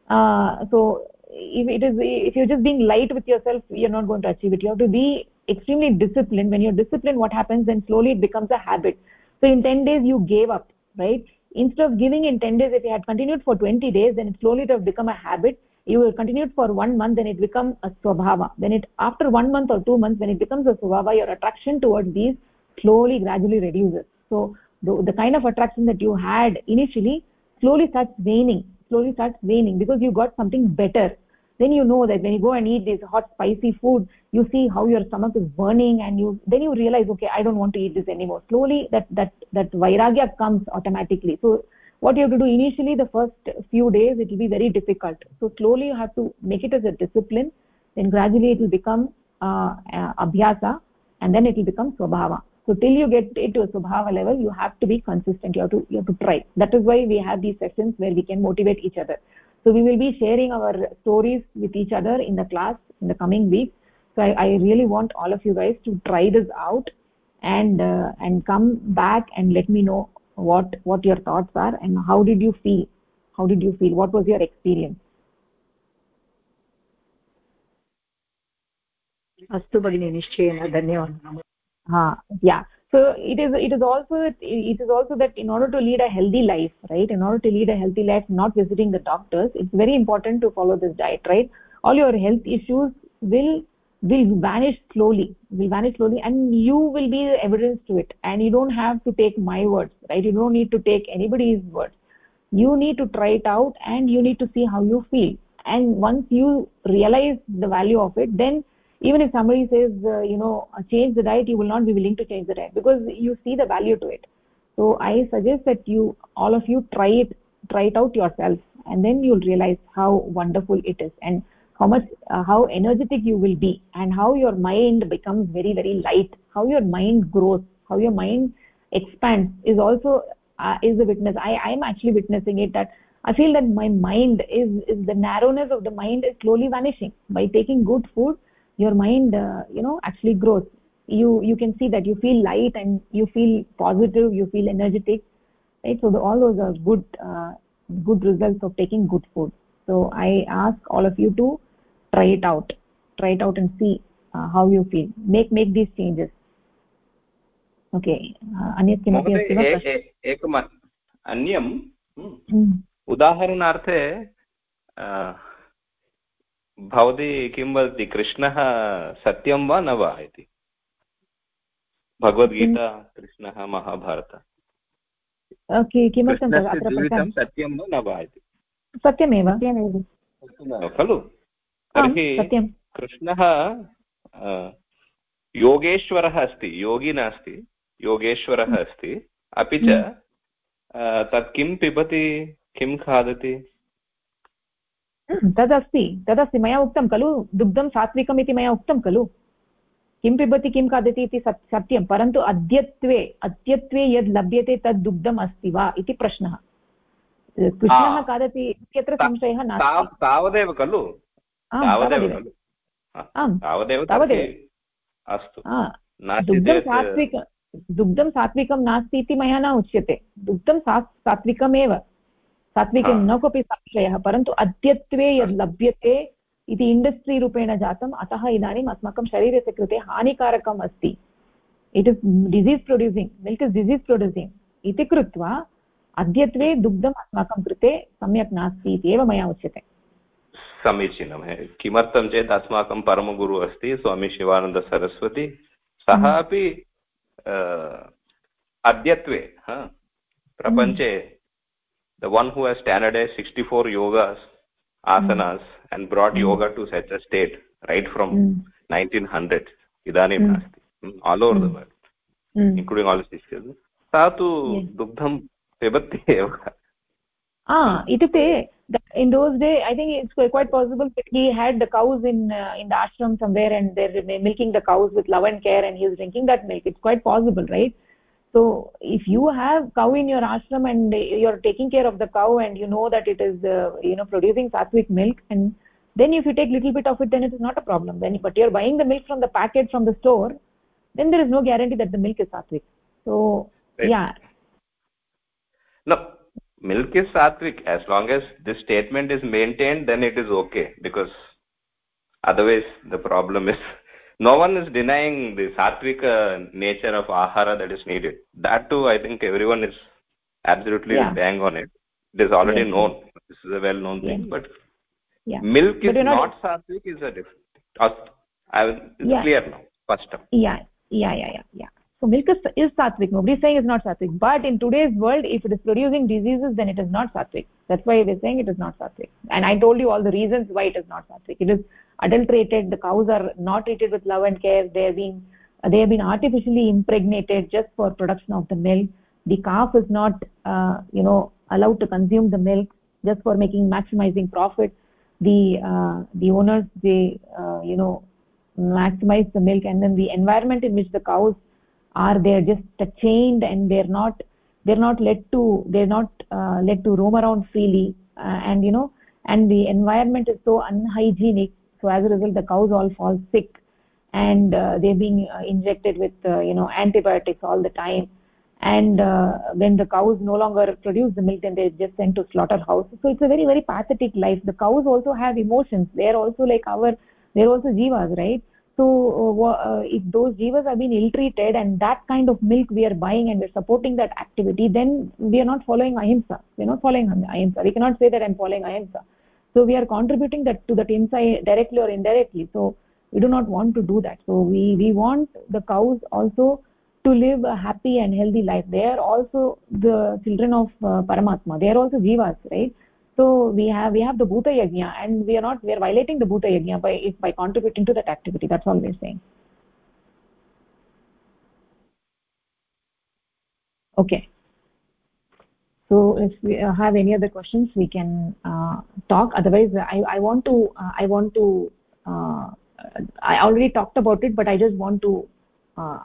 Speaker 1: uh, so if it is if you're just being light with yourself you're not going to achieve it. You have to be extremely disciplined. When you're disciplined what happens? Then slowly it becomes a habit. So in 10 days you gave up right? Instead of giving in 10 days if you had continued for 20 days then it slowly it have become a habit. You will continue for one month then it becomes a swabhava. Then it after one month or two months when it becomes a swabhava your attraction towards these slowly gradually reduces. So the, kind of attraction that you had initially slowly starts waning slowly starts waning because you got something better. Then you know that when you go and eat this hot spicy food you see how your stomach is burning and you then you realize okay i don't want to eat this anymore. Slowly that that that vairagya comes automatically. So what you have to do initially the first few days it will be very difficult. So slowly you have to make it as a discipline then gradually it will become uh, uh, abhyasa and then it will become swabhava so till you get it to a subhava level you have to be consistent you have to you have to try that is why we have these sessions where we can motivate each other so we will be sharing our stories with each other in the class in the coming weeks so i, I really want all of you guys to try this out and uh, and come back and let me know what what your thoughts are and how did you feel how did you feel what was your experience
Speaker 5: अस्तु भगिनि निश्चयेन धन्यवादः
Speaker 1: Uh, yeah. So it is it is also it is also that in order to lead a healthy life right in order to lead a healthy life not visiting the doctors it's very important to follow this diet right? All your health issues will will vanish slowly will vanish slowly and you will be the evidence to it. And you don't have to take my words right? You don't need to take anybody's words. You need to try it out and you need to see how you feel. And once you realize the value of it then even if somebody says uh, you know uh, change the diet you will not be willing to change the diet because you see the value to it. So i suggest that you all of you try it try it out yourself and then you'll realize how wonderful it is and how much uh, how energetic you will be and how your mind becomes very very light. How your mind grows how your mind expands is also uh, is a witness. I i am actually witnessing it that i feel that my mind is, is the narrowness of the mind is slowly vanishing. By taking good food your mind uh, you know actually grows you you can see that you feel light and you feel positive you feel energetic right so the, all those are good uh, good results of taking good food so i ask all of you to try it out try it out and see uh, how you feel make make these changes okay अन्यत् किमपि अस्ति वा
Speaker 4: एकम् अन्यम् उदाहरणार्थे भवती किं वदति? कृष्णः सत्यं वा न वा इति? भगवद्गीता कृष्णः महाभारत।
Speaker 1: किमर्थं
Speaker 4: सत्यं वा न वा इति?
Speaker 1: सत्यमेव।
Speaker 4: खलु? तर्हि कृष्णः योगेश्वरः अस्ति योगी नास्ति योगेश्वरः अस्ति। अपि च तत् किं पिबति? किं खादति?
Speaker 1: तदस्ति तदस्ति। मया उक्तं खलु? दुग्धं सात्विकम् इति मया उक्तं खलु? किं पिबति किं खादति इति सत्यं परन्तु अद्यत्वे अद्यत्वे यद् लभ्यते तद् दुग्धम् अस्ति वा इति प्रश्नः। कृष्णः खादति इत्यत्र संशयः नास्ति।
Speaker 4: तावदेव खलु?
Speaker 1: तावदेव अस्तु। दुग्धं सात्विक दुग्धं सात्विकं नास्ति इति मया न उच्यते। दुग्धं सा सात्विकमेव सात्विकं न कोऽपि संशयः परन्तु अद्यत्वे यद् लभ्यते इति इण्डस्ट्री रूपेण जातम् अतः इदानीम् अस्माकं शरीरस्य कृते हानिकारकम् अस्ति। It is disease producing milk is disease producing इति कृत्वा अद्यत्वे दुग्धम् अस्माकं कृते सम्यक् नास्ति इति एव मया उच्यते।
Speaker 4: समीचीनं। किमर्थं चेत् अस्माकं परमगुरु अस्ति स्वामी शिवानन्दसरस्वती सः हम्म। अपि अद्यत्वे प्रपञ्चे the one who has स्टाण्डर्डैस् sixty four योगास् asanas and brought mm. yoga to such a state right from mm. 1900 idanim mm. nasti all over mm. the world mm. including all the sisters सा तु दुग्धं पिबति एव
Speaker 1: इत्युक्ते in those days i think it's quite possible that he had the cows in uh, in the ashram somewhere and they're milking the cows with love and care and he's drinking that milk it's quite possible right so if you have cow in your ashram and you're taking care of the cow and you know that it is uh, you know producing sattvic milk and then if you take little bit of it then it is not a problem. Then but you're buying the milk from the packet from the store then there is no guarantee that the milk is sattvic. So right. yeah.
Speaker 4: No milk is sattvic. As long as this statement is maintained then it is okay because otherwise the problem is no one is denying the sattvic uh, nature of ahara that is needed. That too i think everyone is absolutely yeah. bang on it. It is already yes. known. This is a well known yes. thing but yeah. milk is not, not sattvic is a different i it's yeah. clear now first time
Speaker 1: yeah. Yeah yeah yeah yeah. So milk is, is sattvic. Nobody is saying it's not sattvic. But in today's world if it is producing diseases then it is not sattvic. That's why we're saying it is not sattvic. And i told you all the reasons why it is not sattvic. It is adulterated the cows are not treated with love and care. They have been they have been artificially impregnated just for production of the milk. The calf is not uh, you know allowed to consume the milk just for making maximizing profit. The uh, the owners they uh, you know maximize the milk and then the environment in which the cows are they are just chained and they're not they're not let to they're not uh, let to roam around freely. Uh, and you know and the environment is so unhygienic so as a result the cows all fall sick and uh, they're being uh, injected with uh, you know antibiotics all the time. And uh, when the cows no longer produce the milk then they're just sent to slaughterhouse so it's a very very pathetic life. The cows also have emotions. They're also like our they're also jivas right? So uh, uh, if those jivas have been ill treated and that kind of milk we are buying and we're supporting that activity then we are not following ahimsa. We're not following ahimsa. We cannot say that i'm following ahimsa so we are contributing that to that inside directly or indirectly. So we do not want to do that. So we we want the cows also to live a happy and healthy life. They are also the children of uh, paramatma. They are also jivas right? So we have we have the bhuta yajna and we are not we are violating the bhuta yajna by if by contributing to that activity. That's all we're saying. Okay so if we uh, have any other questions we can uh, talk otherwise i i want to uh, i want to uh, i already talked about it but i just want to uh,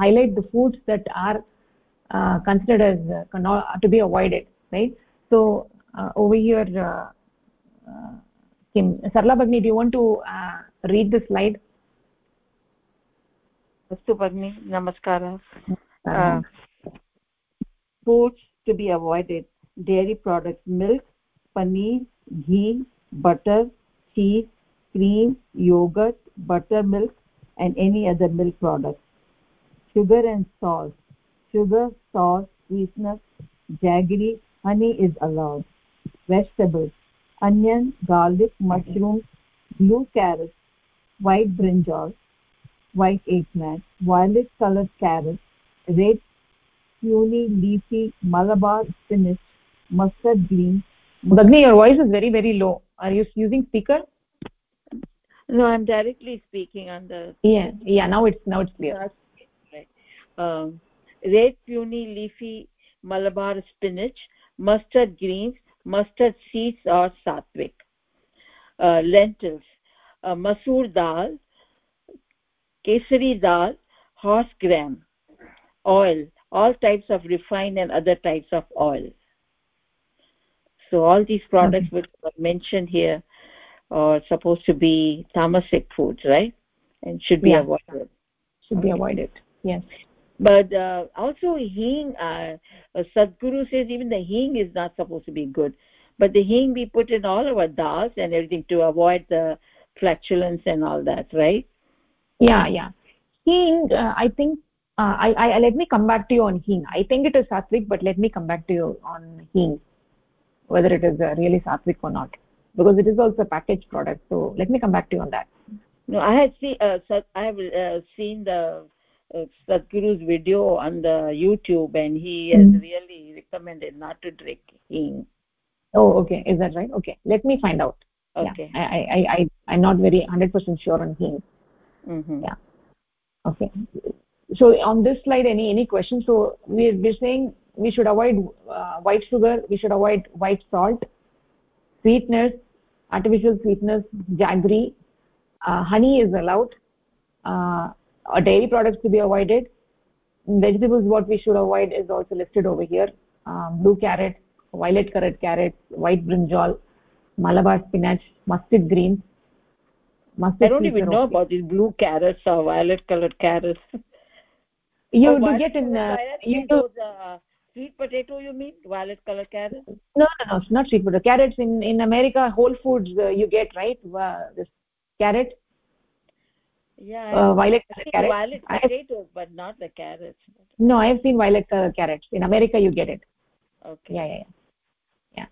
Speaker 1: highlight the foods that are uh, considered as to be avoided right so over here kim sarla bagni do you want to read the slide
Speaker 5: अस्तु भगिनि नमस्कारः foods to be avoided. Dairy products milk paneer ghee butter cheese cream yogurt buttermilk and any other milk products sugar and salt. Sugar salt sweetness jaggery honey is allowed. Vegetables. Onion garlic mushrooms blue carrots white brinjal white eggplant violet colored carrots red puny leafy malabar spinach mustard green.
Speaker 1: Dagni, your voice is very very low. Are you using speaker?
Speaker 5: No i'm directly speaking on the
Speaker 1: yeah yeah now it's now it's clear.
Speaker 5: Right. Um, red puny leafy malabar spinach mustard greens mustard seeds or sattvic. Uh, lentils uh, masoor dal
Speaker 6: kesari dal horse gram oil all types of refined and other types of oil. So all these products okay. which are mentioned here are supposed to be tamasic foods right? And should be yeah. avoided.
Speaker 1: Should okay. be avoided yes.
Speaker 6: But uh, also hing uh, uh, sadhguru says even the hing is not supposed to be good. But the hing we put in all our dals and everything to avoid the flatulence and all that right?
Speaker 1: Yeah yeah. Hing uh, i think uh, I, I let me come back to you on hing i think it is sattvic but let me come back to you on hing whether it is uh, really sattvic or not because it is also a packaged product. So let me come back to you on that.
Speaker 6: No i have seen uh, i have uh, seen the uh, sadhguru's video on the youtube and he has mm. really recommended not to drink hing
Speaker 1: oh okay. Is that right? Okay. Let me find out.
Speaker 6: Okay.
Speaker 1: Yeah. I, I i i'm not very 100% sure on hing
Speaker 6: mm -hmm.
Speaker 1: yeah. Okay so on this slide any any questions? So we're, we're saying we should avoid uh, white sugar we should avoid white salt sweetness artificial sweetness jaggery. Uh, honey is allowed. Uh, dairy products to be avoided. Vegetables what we should avoid is also listed over here. Um, blue carrot violet carrot carrots white brinjal malabar spinach mustard greens.
Speaker 6: Mustard i don't even know about these blue carrots or violet colored carrots
Speaker 1: you oh, do get in uh, you
Speaker 6: do, those, uh, sweet potato you mean? Violet color carrots
Speaker 1: no no no it's not sweet potato. Carrots in in america whole foods uh, you get right? Uh, this carrot?
Speaker 6: Yeah uh,
Speaker 1: violet carrot.
Speaker 6: violet potatoes but not the carrots.
Speaker 1: No i have seen violet color carrots. In america you get it.
Speaker 6: Okay.
Speaker 1: Yeah yeah yeah,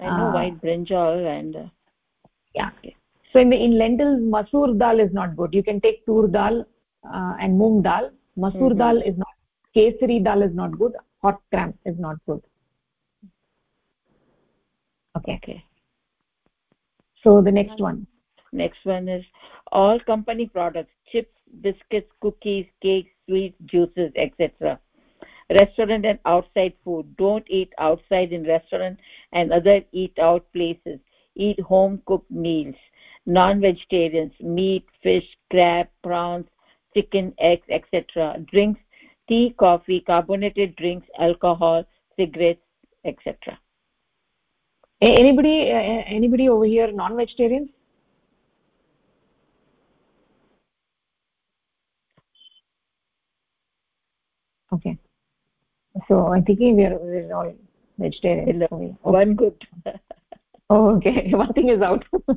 Speaker 6: yeah. i know uh, white brinjal and uh,
Speaker 1: yeah. okay. so in the in lentils masoor dal is not good. You can take tur dal uh, and moong dal masoor mm -hmm. dal is not kesari dal is not good. Hot gram is not good. Okay. Okay. So the next one.
Speaker 6: Next one is all company products chips biscuits cookies cakes sweets juices etc restaurant and outside food. Don't eat outside in restaurant and other eat out places. Eat home cooked meals. Non-vegetarians meat fish crab prawns chicken eggs etc drinks tea coffee carbonated drinks alcohol cigarettes etc
Speaker 1: anybody anybody over here non vegetarians okay. So i'm thinking we're we're all vegetarian
Speaker 6: okay. one good.
Speaker 1: Oh okay. One thing is out.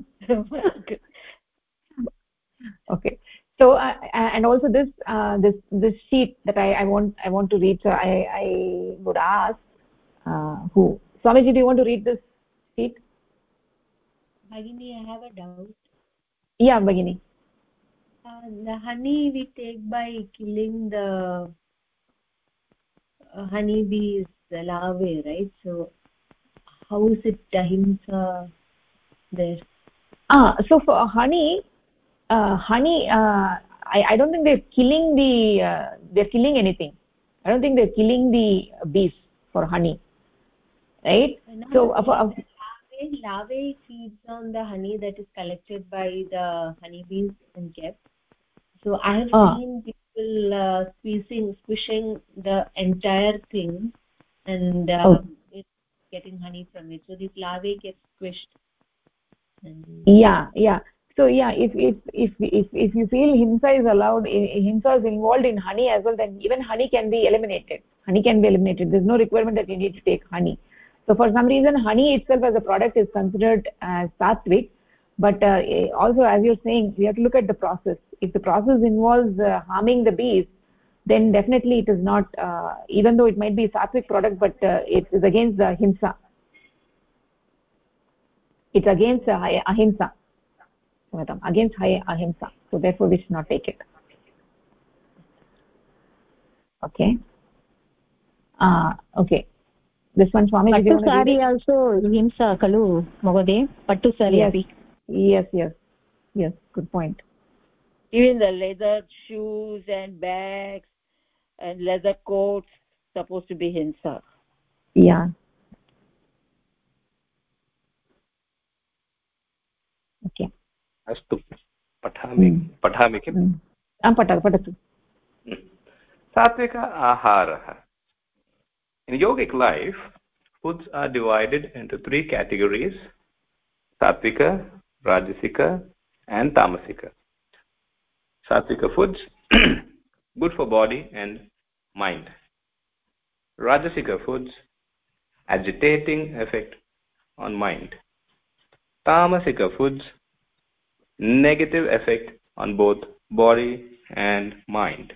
Speaker 1: Okay so uh, and also this uh, this this sheet that I, I want I want to read so I I would ask uh, who? Swamiji do you want to read this sheet?
Speaker 3: Bhagini I have a doubt.
Speaker 1: Yeah Bhagini.
Speaker 3: Uh, the honey we take by killing the uh, honey bees the larvae right? So how is it ahimsa there?
Speaker 1: Ah so for honey uh, honey uh, I, I don't think they're killing the uh, they're killing anything. I don't think they're killing the bees for honey right? So uh, for, uh,
Speaker 3: larvae, larvae feeds on the honey that is collected by the honeybees and kept so i have uh, seen people uh, squeezing squishing the entire thing and uh, oh. getting honey from it. So these larvae get squished.
Speaker 1: Yeah yeah so yeah if if if if, if you feel himsa is allowed himsa is involved in honey as well then even honey can be eliminated. Honey can be eliminated. There's no requirement that you need to take honey. So for some reason honey itself as a product is considered as sattvic but uh, also as you're saying we have to look at the process. If the process involves uh, harming the bees then definitely it is not uh, even though it might be sattvic product but uh, it is against the himsa it's against uh, ahimsa Samatam, against high ahimsa. So therefore we should not take it. Okay. Uh, okay. This one Swami.
Speaker 5: Pattu sari also himsa kalu Mogade. Pattu sari
Speaker 1: yes. yes, yes, yes. Good point.
Speaker 6: Even the leather shoes and bags and leather coats supposed to be himsa.
Speaker 1: Yeah. Okay.
Speaker 4: अस्तु पठामि पठामि किम्
Speaker 1: पठ पठतु
Speaker 4: सात्विक आहारः in yogic life foods are divided into three categories satvika rajasika and tamasika satvika foods good for body and mind rajasika foods agitating effect on mind tamasika foods negative effect on both body and mind.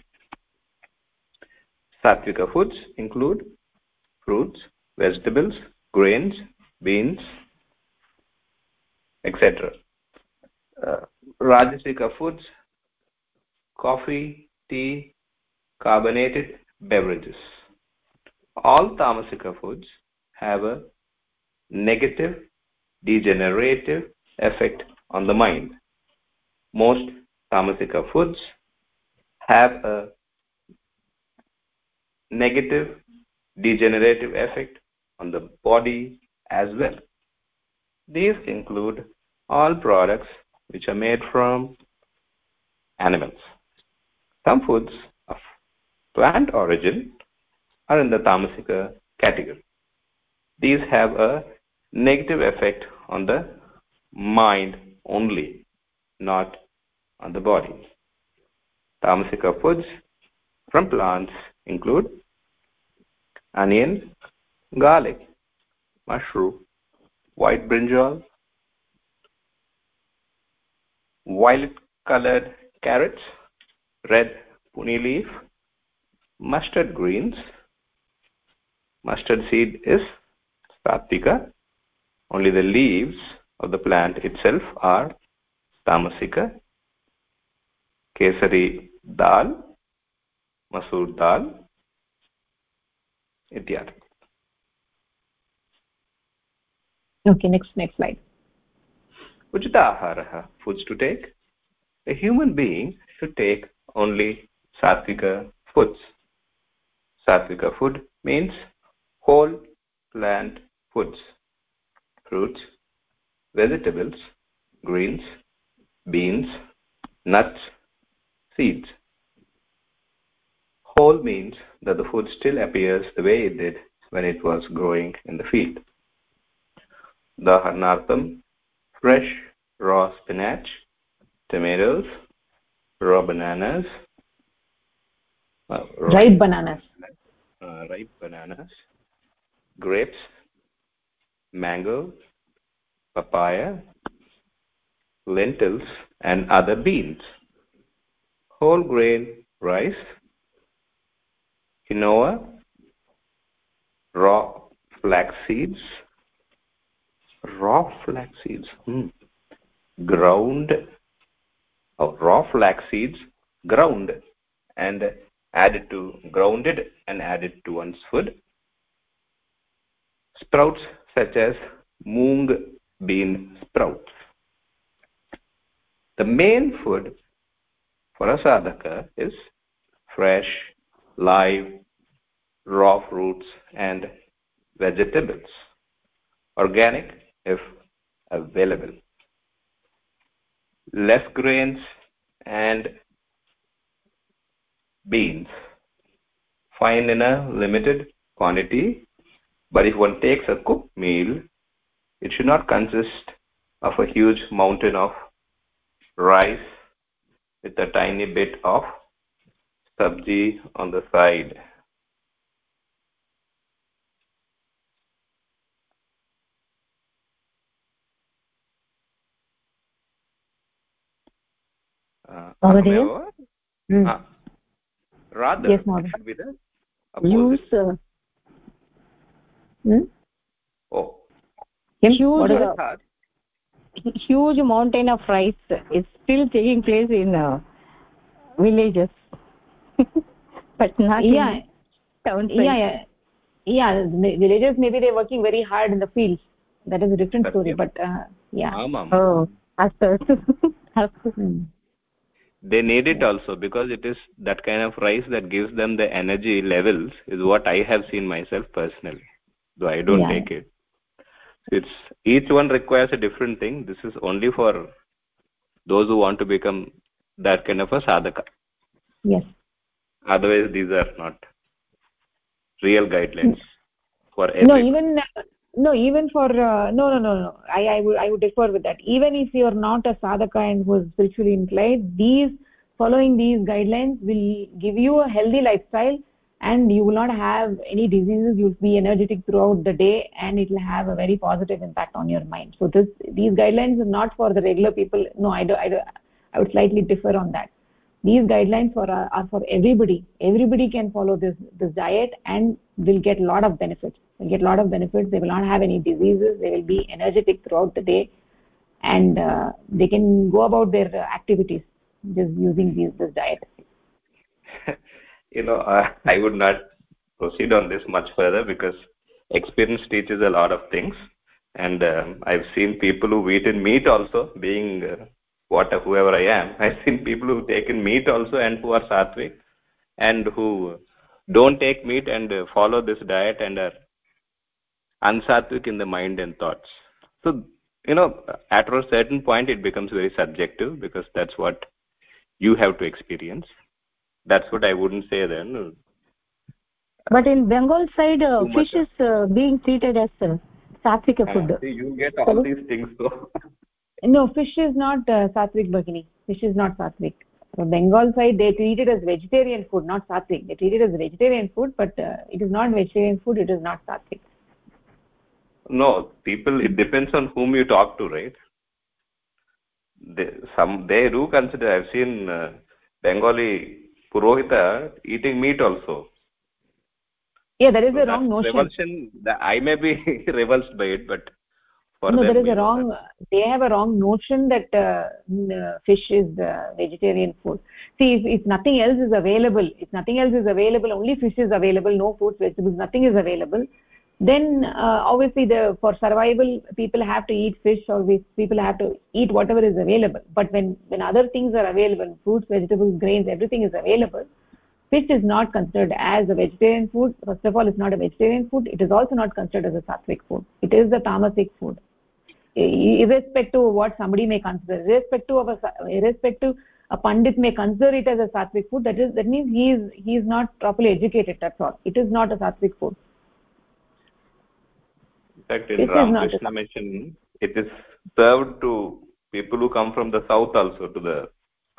Speaker 4: Satvika foods include fruits vegetables grains beans etc uh, rajasika foods coffee tea carbonated beverages. All tamasika foods have a negative degenerative effect on the mind most tamasika foods have a negative degenerative effect on the body as well. These include all products which are made from animals. Some foods of plant origin are in the tamasika category. These have a negative effect on the mind only not on the body tamasika foods from plants include onion, garlic, mushroom, white brinjal, violet colored carrots, red puni leaf, mustard greens. Mustard seed is satvika. Only the leaves of the plant itself are tamasika. Kesari dal, masoor dal, इत्यादि
Speaker 1: okay next next slide
Speaker 4: uchitaharah foods to take a human being should take only satvika foods satvika food means whole plant foods fruits vegetables greens beans nuts seeds whole means that the food still appears the way it did when it was growing in the field. Daharnartham, fresh raw spinach, tomatoes, raw bananas,
Speaker 1: uh, ripe bananas,
Speaker 4: uh, ripe bananas, grapes, mangoes, papaya, lentils, and other beans. Whole grain rice, quinoa raw flax seeds raw flax seeds hmm. ground oh, raw flax seeds ground and added to grounded and added to one's food sprouts such as moong bean sprouts the main food for a is fresh live raw fruits and vegetables. Organic if available. Less grains and beans. Fine in a limited quantity but if one takes a cooked meal it should not consist of a huge mountain of rice with a tiny bit of sabji on the side.
Speaker 1: Mahodaya?
Speaker 4: Mm. Uh, rather,
Speaker 1: yes,
Speaker 4: should be the
Speaker 5: use uh,
Speaker 1: hmm?
Speaker 4: oh.
Speaker 5: Huge uh, huge mountain of rice is still taking place in uh, villages. But not
Speaker 1: yeah.
Speaker 5: in town
Speaker 1: yeah, yeah. Yeah villages maybe they're working very hard in the fields. That is a different story but uh, yeah.
Speaker 5: Oh astu astu
Speaker 4: they need it also because it is that kind of rice that gives them the energy levels is what i have seen myself personally though i don't
Speaker 1: yeah.
Speaker 4: take it it's each one requires a different thing. This is only for those who want to become that kind of a sadhaka.
Speaker 1: Yes.
Speaker 4: Otherwise these are not real guidelines for
Speaker 1: every no even no even for uh, no no no no. I i would i would differ with that. Even if you are not a sadhaka and who is spiritually inclined these following these guidelines will give you a healthy lifestyle and you will not have any diseases. You'll be energetic throughout the day and it will have a very positive impact on your mind. So this these guidelines are not for the regular people. No i do i, do, I would slightly differ on that. These guidelines for are, are for everybody. Everybody can follow this this diet and will get a lot of benefits. Will get a lot of benefits. They will not have any diseases. They will be energetic throughout the day and uh, they can go about their uh, activities just using these, this diet
Speaker 4: you know i would not proceed on this much further because experience teaches a lot of things. And um, i've seen people who've eaten meat also being uh, what whoever i am. I've seen people who've taken meat also and who are sattvic and who don't take meat and uh, follow this diet and are unsattvic in the mind and thoughts. So you know at a certain point it becomes very subjective because that's what you have to experience that's what i wouldn't say then.
Speaker 5: But in bengal side uh, fish is uh, being treated as uh, sattvic food.
Speaker 4: see, you get all so, these things so
Speaker 1: no fish is not uh, sattvic bhagini fish is not sattvic so bengal side they treat it as vegetarian food not sattvic they treat it as vegetarian food but uh, it is not vegetarian food it is not sattvic
Speaker 4: no people it depends on whom you talk to right? They, some they do consider i've seen uh, bengali purohita eating meat also.
Speaker 1: Yeah there is so a wrong notion.
Speaker 4: revulsion. I may be revulsed by it but
Speaker 1: no there is a wrong they have a wrong notion that uh, uh, fish is uh, vegetarian food. See if, if nothing else is available if nothing else is available only fish is available no fruits vegetables nothing is available then uh, obviously the for survival people have to eat fish or people have to eat whatever is available. But when when other things are available fruits vegetables grains everything is available fish is not considered as a vegetarian food. First of all it's not a vegetarian food. It is also not considered as a sattvic food. It is the tamasic food. Irrespective of what somebody may consider irrespective of a irrespective a pandit may consider it as a sattvic food. That is that means he is he is not properly educated that's all. It is not a sattvic food
Speaker 4: fact in ramakrishna mission it is served to people who come from the south also to the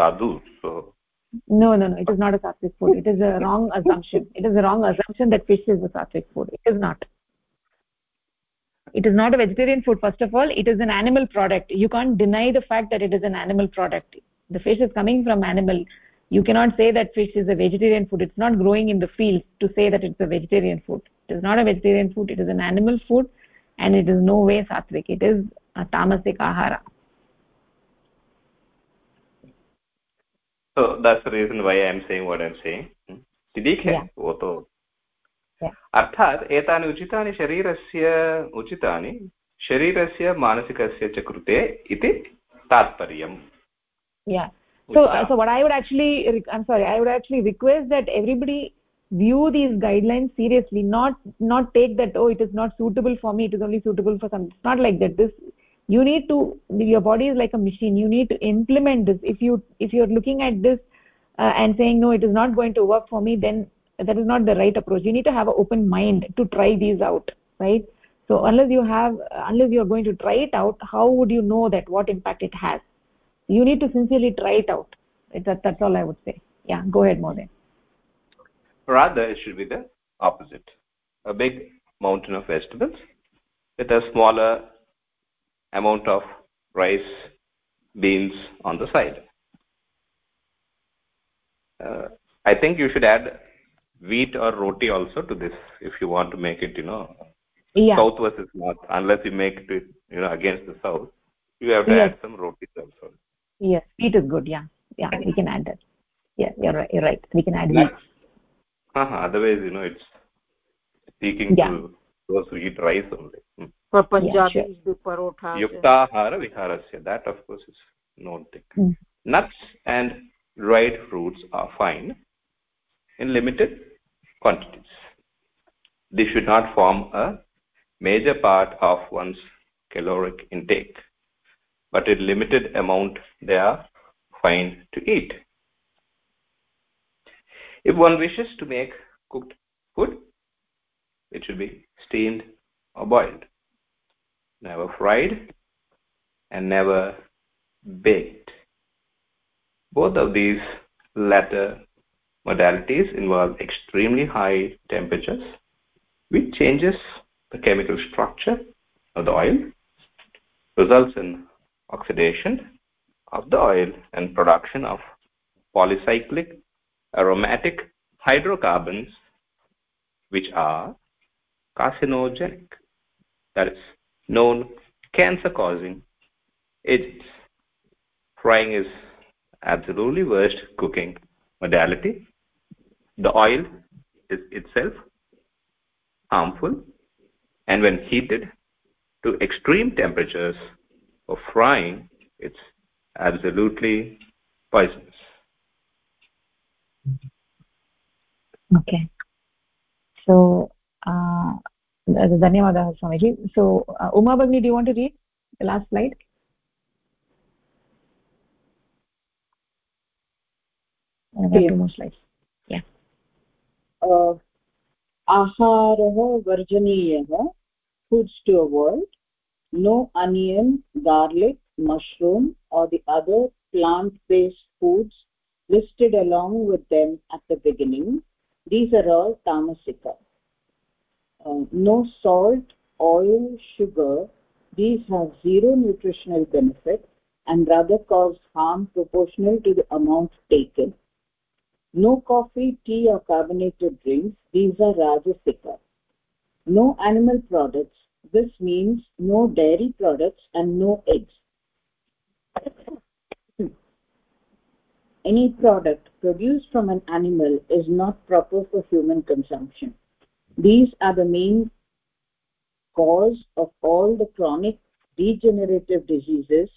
Speaker 4: sadhus so.
Speaker 1: No no no it is not a sattvic food. It is a wrong assumption. It is a wrong assumption that fish is a sattvic food. It is not. It is not a vegetarian food first of all. It is an animal product. You can't deny the fact that it is an animal product. The fish is coming from animal. You cannot say that fish is a vegetarian food. It's not growing in the field to say that it's a vegetarian food. It is not a vegetarian food. It is an animal food and it is no way sattvic it is a tamasic ahara
Speaker 4: so that's the reason why i am saying what i'm saying ठीक है वो तो अर्थात् एतानि उचितानि शरीरस्य उचितानि शरीरस्य मानसिकस्य च कृते इति तात्पर्यम्
Speaker 1: yeah so uh, so what i would actually i'm sorry i would actually request that everybody view these guidelines seriously not not take that oh it is not suitable for me it is only suitable for some it's not like that. This you need to your body is like a machine. You need to implement this. If you if you're looking at this uh, and saying no it is not going to work for me then that is not the right approach. You need to have an open mind to try these out right? So unless you have unless you are going to try it out how would you know that what impact it has? You need to sincerely try it out. That, that's all i would say. Yeah go ahead Mode.
Speaker 4: Rather it should be the opposite. A big mountain of vegetables with a smaller amount of rice beans on the side. Uh, i think you should add wheat or roti also to this if you want to make it you know.
Speaker 1: Yeah.
Speaker 4: south versus north. Unless you make it you know against the south you have to yes. add some roti also.
Speaker 1: Yes. Wheat is good. Yeah. Yeah. We can add that. Yeah. You're right. You're right. We can add wheat
Speaker 4: uh -huh. otherwise you know it's speaking yeah. to those who eat rice only
Speaker 5: hmm. for punjabi yeah, sure. the parotha
Speaker 4: yuktahara viharasya that of course is known thing mm. nuts and dried fruits are fine in limited quantities. This should not form a major part of one's caloric intake, but in limited amount they are fine to eat. If one wishes to make cooked food it should be steamed or boiled. Never fried and never baked. Both of these latter modalities involve extremely high temperatures which changes the chemical structure of the oil results in oxidation of the oil and production of polycyclic aromatic hydrocarbons which are carcinogenic that is known cancer causing agents. Frying is absolutely worst cooking modality. The oil is itself harmful and when heated to extreme temperatures for frying it's absolutely poisonous
Speaker 1: okay so धन्यवादः Swamiji so Uma भगिनी the want to read last slide
Speaker 7: आहारः वर्जनीयः foods to avoid no onion garlic mushroom और the other plant based foods listed along with them at the beginning. These are all tamasika uh, no salt oil sugar. These have zero nutritional benefit and rather cause harm proportional to the amount taken. No coffee tea or carbonated drinks. These are rajasika no animal products. This means no dairy products and no eggs any product produced from an animal is not proper for human consumption. These are the main cause of all the chronic degenerative diseases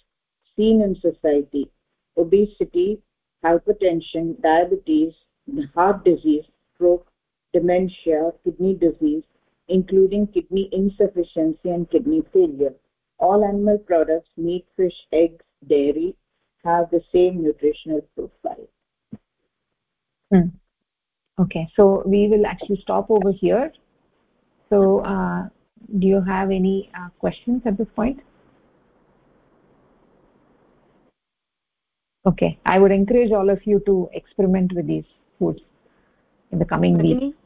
Speaker 7: seen in society. Obesity hypertension diabetes heart disease stroke dementia kidney disease including kidney insufficiency and kidney failure. All animal products meat fish eggs dairy have the same nutritional profile.
Speaker 1: Hmm. okay. So we will actually stop over here. So uh, do you have any uh, questions at this point? Okay. I would encourage all of you to experiment with these foods in the coming week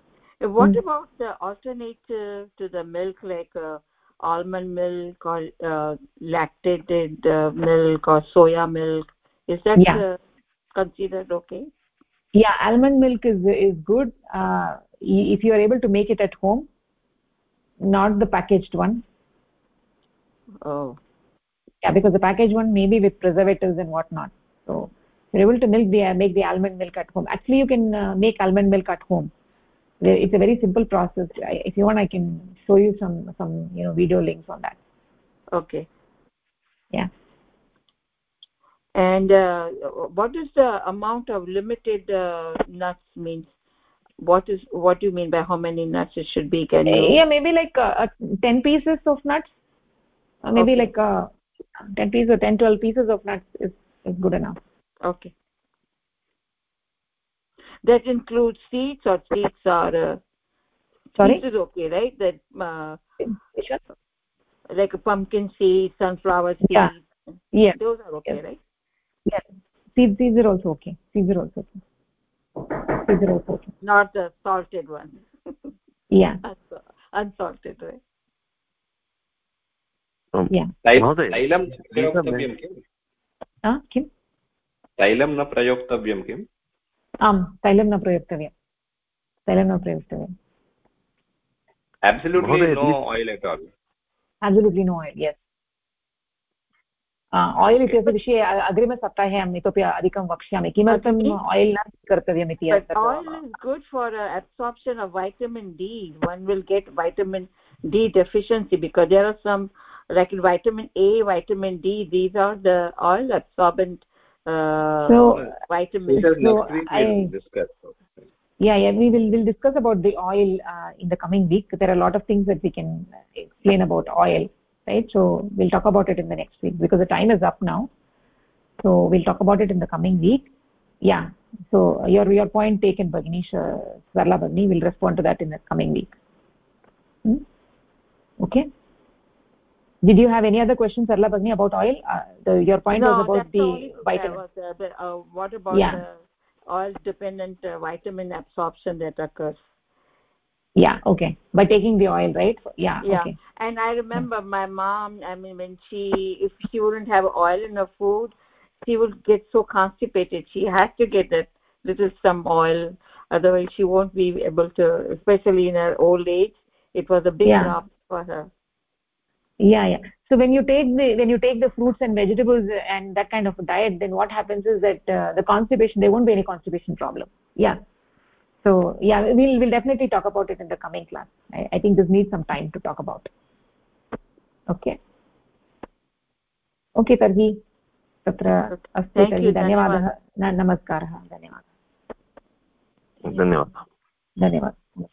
Speaker 6: what mm. about the alternative to the milk like uh, almond milk or uh, lactated uh, milk or soya milk. Is that yeah. Uh, considered okay?
Speaker 1: Yeah almond milk is is good. Uh, if you are able to make it at home not the packaged one.
Speaker 6: Oh.
Speaker 1: Yeah because the packaged one may be with preservatives and whatnot. So you're able to milk the make the almond milk at home. Actually you can uh, make almond milk at home it's a very simple process. If you want i can show you some some you know video links on that.
Speaker 6: Okay.
Speaker 1: Yeah.
Speaker 6: And uh, what is the amount of limited uh, nuts means? What is what do you mean by how many nuts it should be? Can you?
Speaker 1: Yeah maybe like uh, 10 pieces of nuts. Maybe okay. like uh, 10 pieces or 10 12 pieces of nuts is is good enough.
Speaker 6: Okay that includes seeds or seeds are uh,
Speaker 1: sorry
Speaker 6: seeds is okay right that uh,
Speaker 1: which one
Speaker 6: like a pumpkin seed sunflower seed
Speaker 1: yeah yeah
Speaker 6: those are okay
Speaker 1: yes.
Speaker 6: right
Speaker 1: yeah seeds seeds are also okay seeds are also okay seeds are also okay
Speaker 6: not the salted one
Speaker 1: yeah
Speaker 6: unsalted right
Speaker 1: um, yeah
Speaker 4: तैलं प्रयोक्तव्यं किम्
Speaker 1: किं
Speaker 4: तैलं न प्रयोक्तव्यं किम्
Speaker 1: आं तैलं न प्रयोक्तव्यं तैलं न प्रयोक्तव्यम्
Speaker 4: absolutely no oil
Speaker 1: yes oil इत्यस्य विषये अग्रिमसप्ताहे अहम् इतोपि अधिकं वक्ष्यामि किमर्थम् आयिल् न स्वीकर्तव्यम् इति
Speaker 6: good for absorption of vitamin D one will get vitamin D deficiency because there are some like vitamin a vitamin d these are the oil absorbent uh, uh,
Speaker 1: so
Speaker 6: vitamins
Speaker 1: so I, yeah yeah we will will discuss about the oil uh, in the coming week. There are a lot of things that we can explain about oil right? So we'll talk about it in the next week because the time is up now. So we'll talk about it in the coming week. Yeah so your your point taken bhagini sarla bhagini will respond to that in the coming week. Hmm? okay did you have any other questions sarla bhagini about oil? Uh, the, your point
Speaker 6: no,
Speaker 1: was about the,
Speaker 6: vitamin was, uh, but, uh, what about yeah. the oil dependent uh, vitamin absorption that occurs?
Speaker 1: Yeah okay. By taking the oil right? Yeah
Speaker 6: yeah.
Speaker 1: okay.
Speaker 6: and i remember my mom i mean when she if she wouldn't have oil in her food she would get so constipated. She has to get that little some oil. Otherwise she won't be able to especially in her old age it was a big yeah. drop for her
Speaker 1: yeah yeah so when you take the when you take the fruits and vegetables and that kind of a diet then what happens is that uh, the constipation there won't be any constipation problem yeah so yeah we'll we'll definitely talk about it in the coming class i, I think this needs some time to talk about okay okay tarhi तत्र अस्तु तर्हि धन्यवादः नमस्कारः धन्यवादः
Speaker 2: धन्यवादः
Speaker 1: धन्यवादः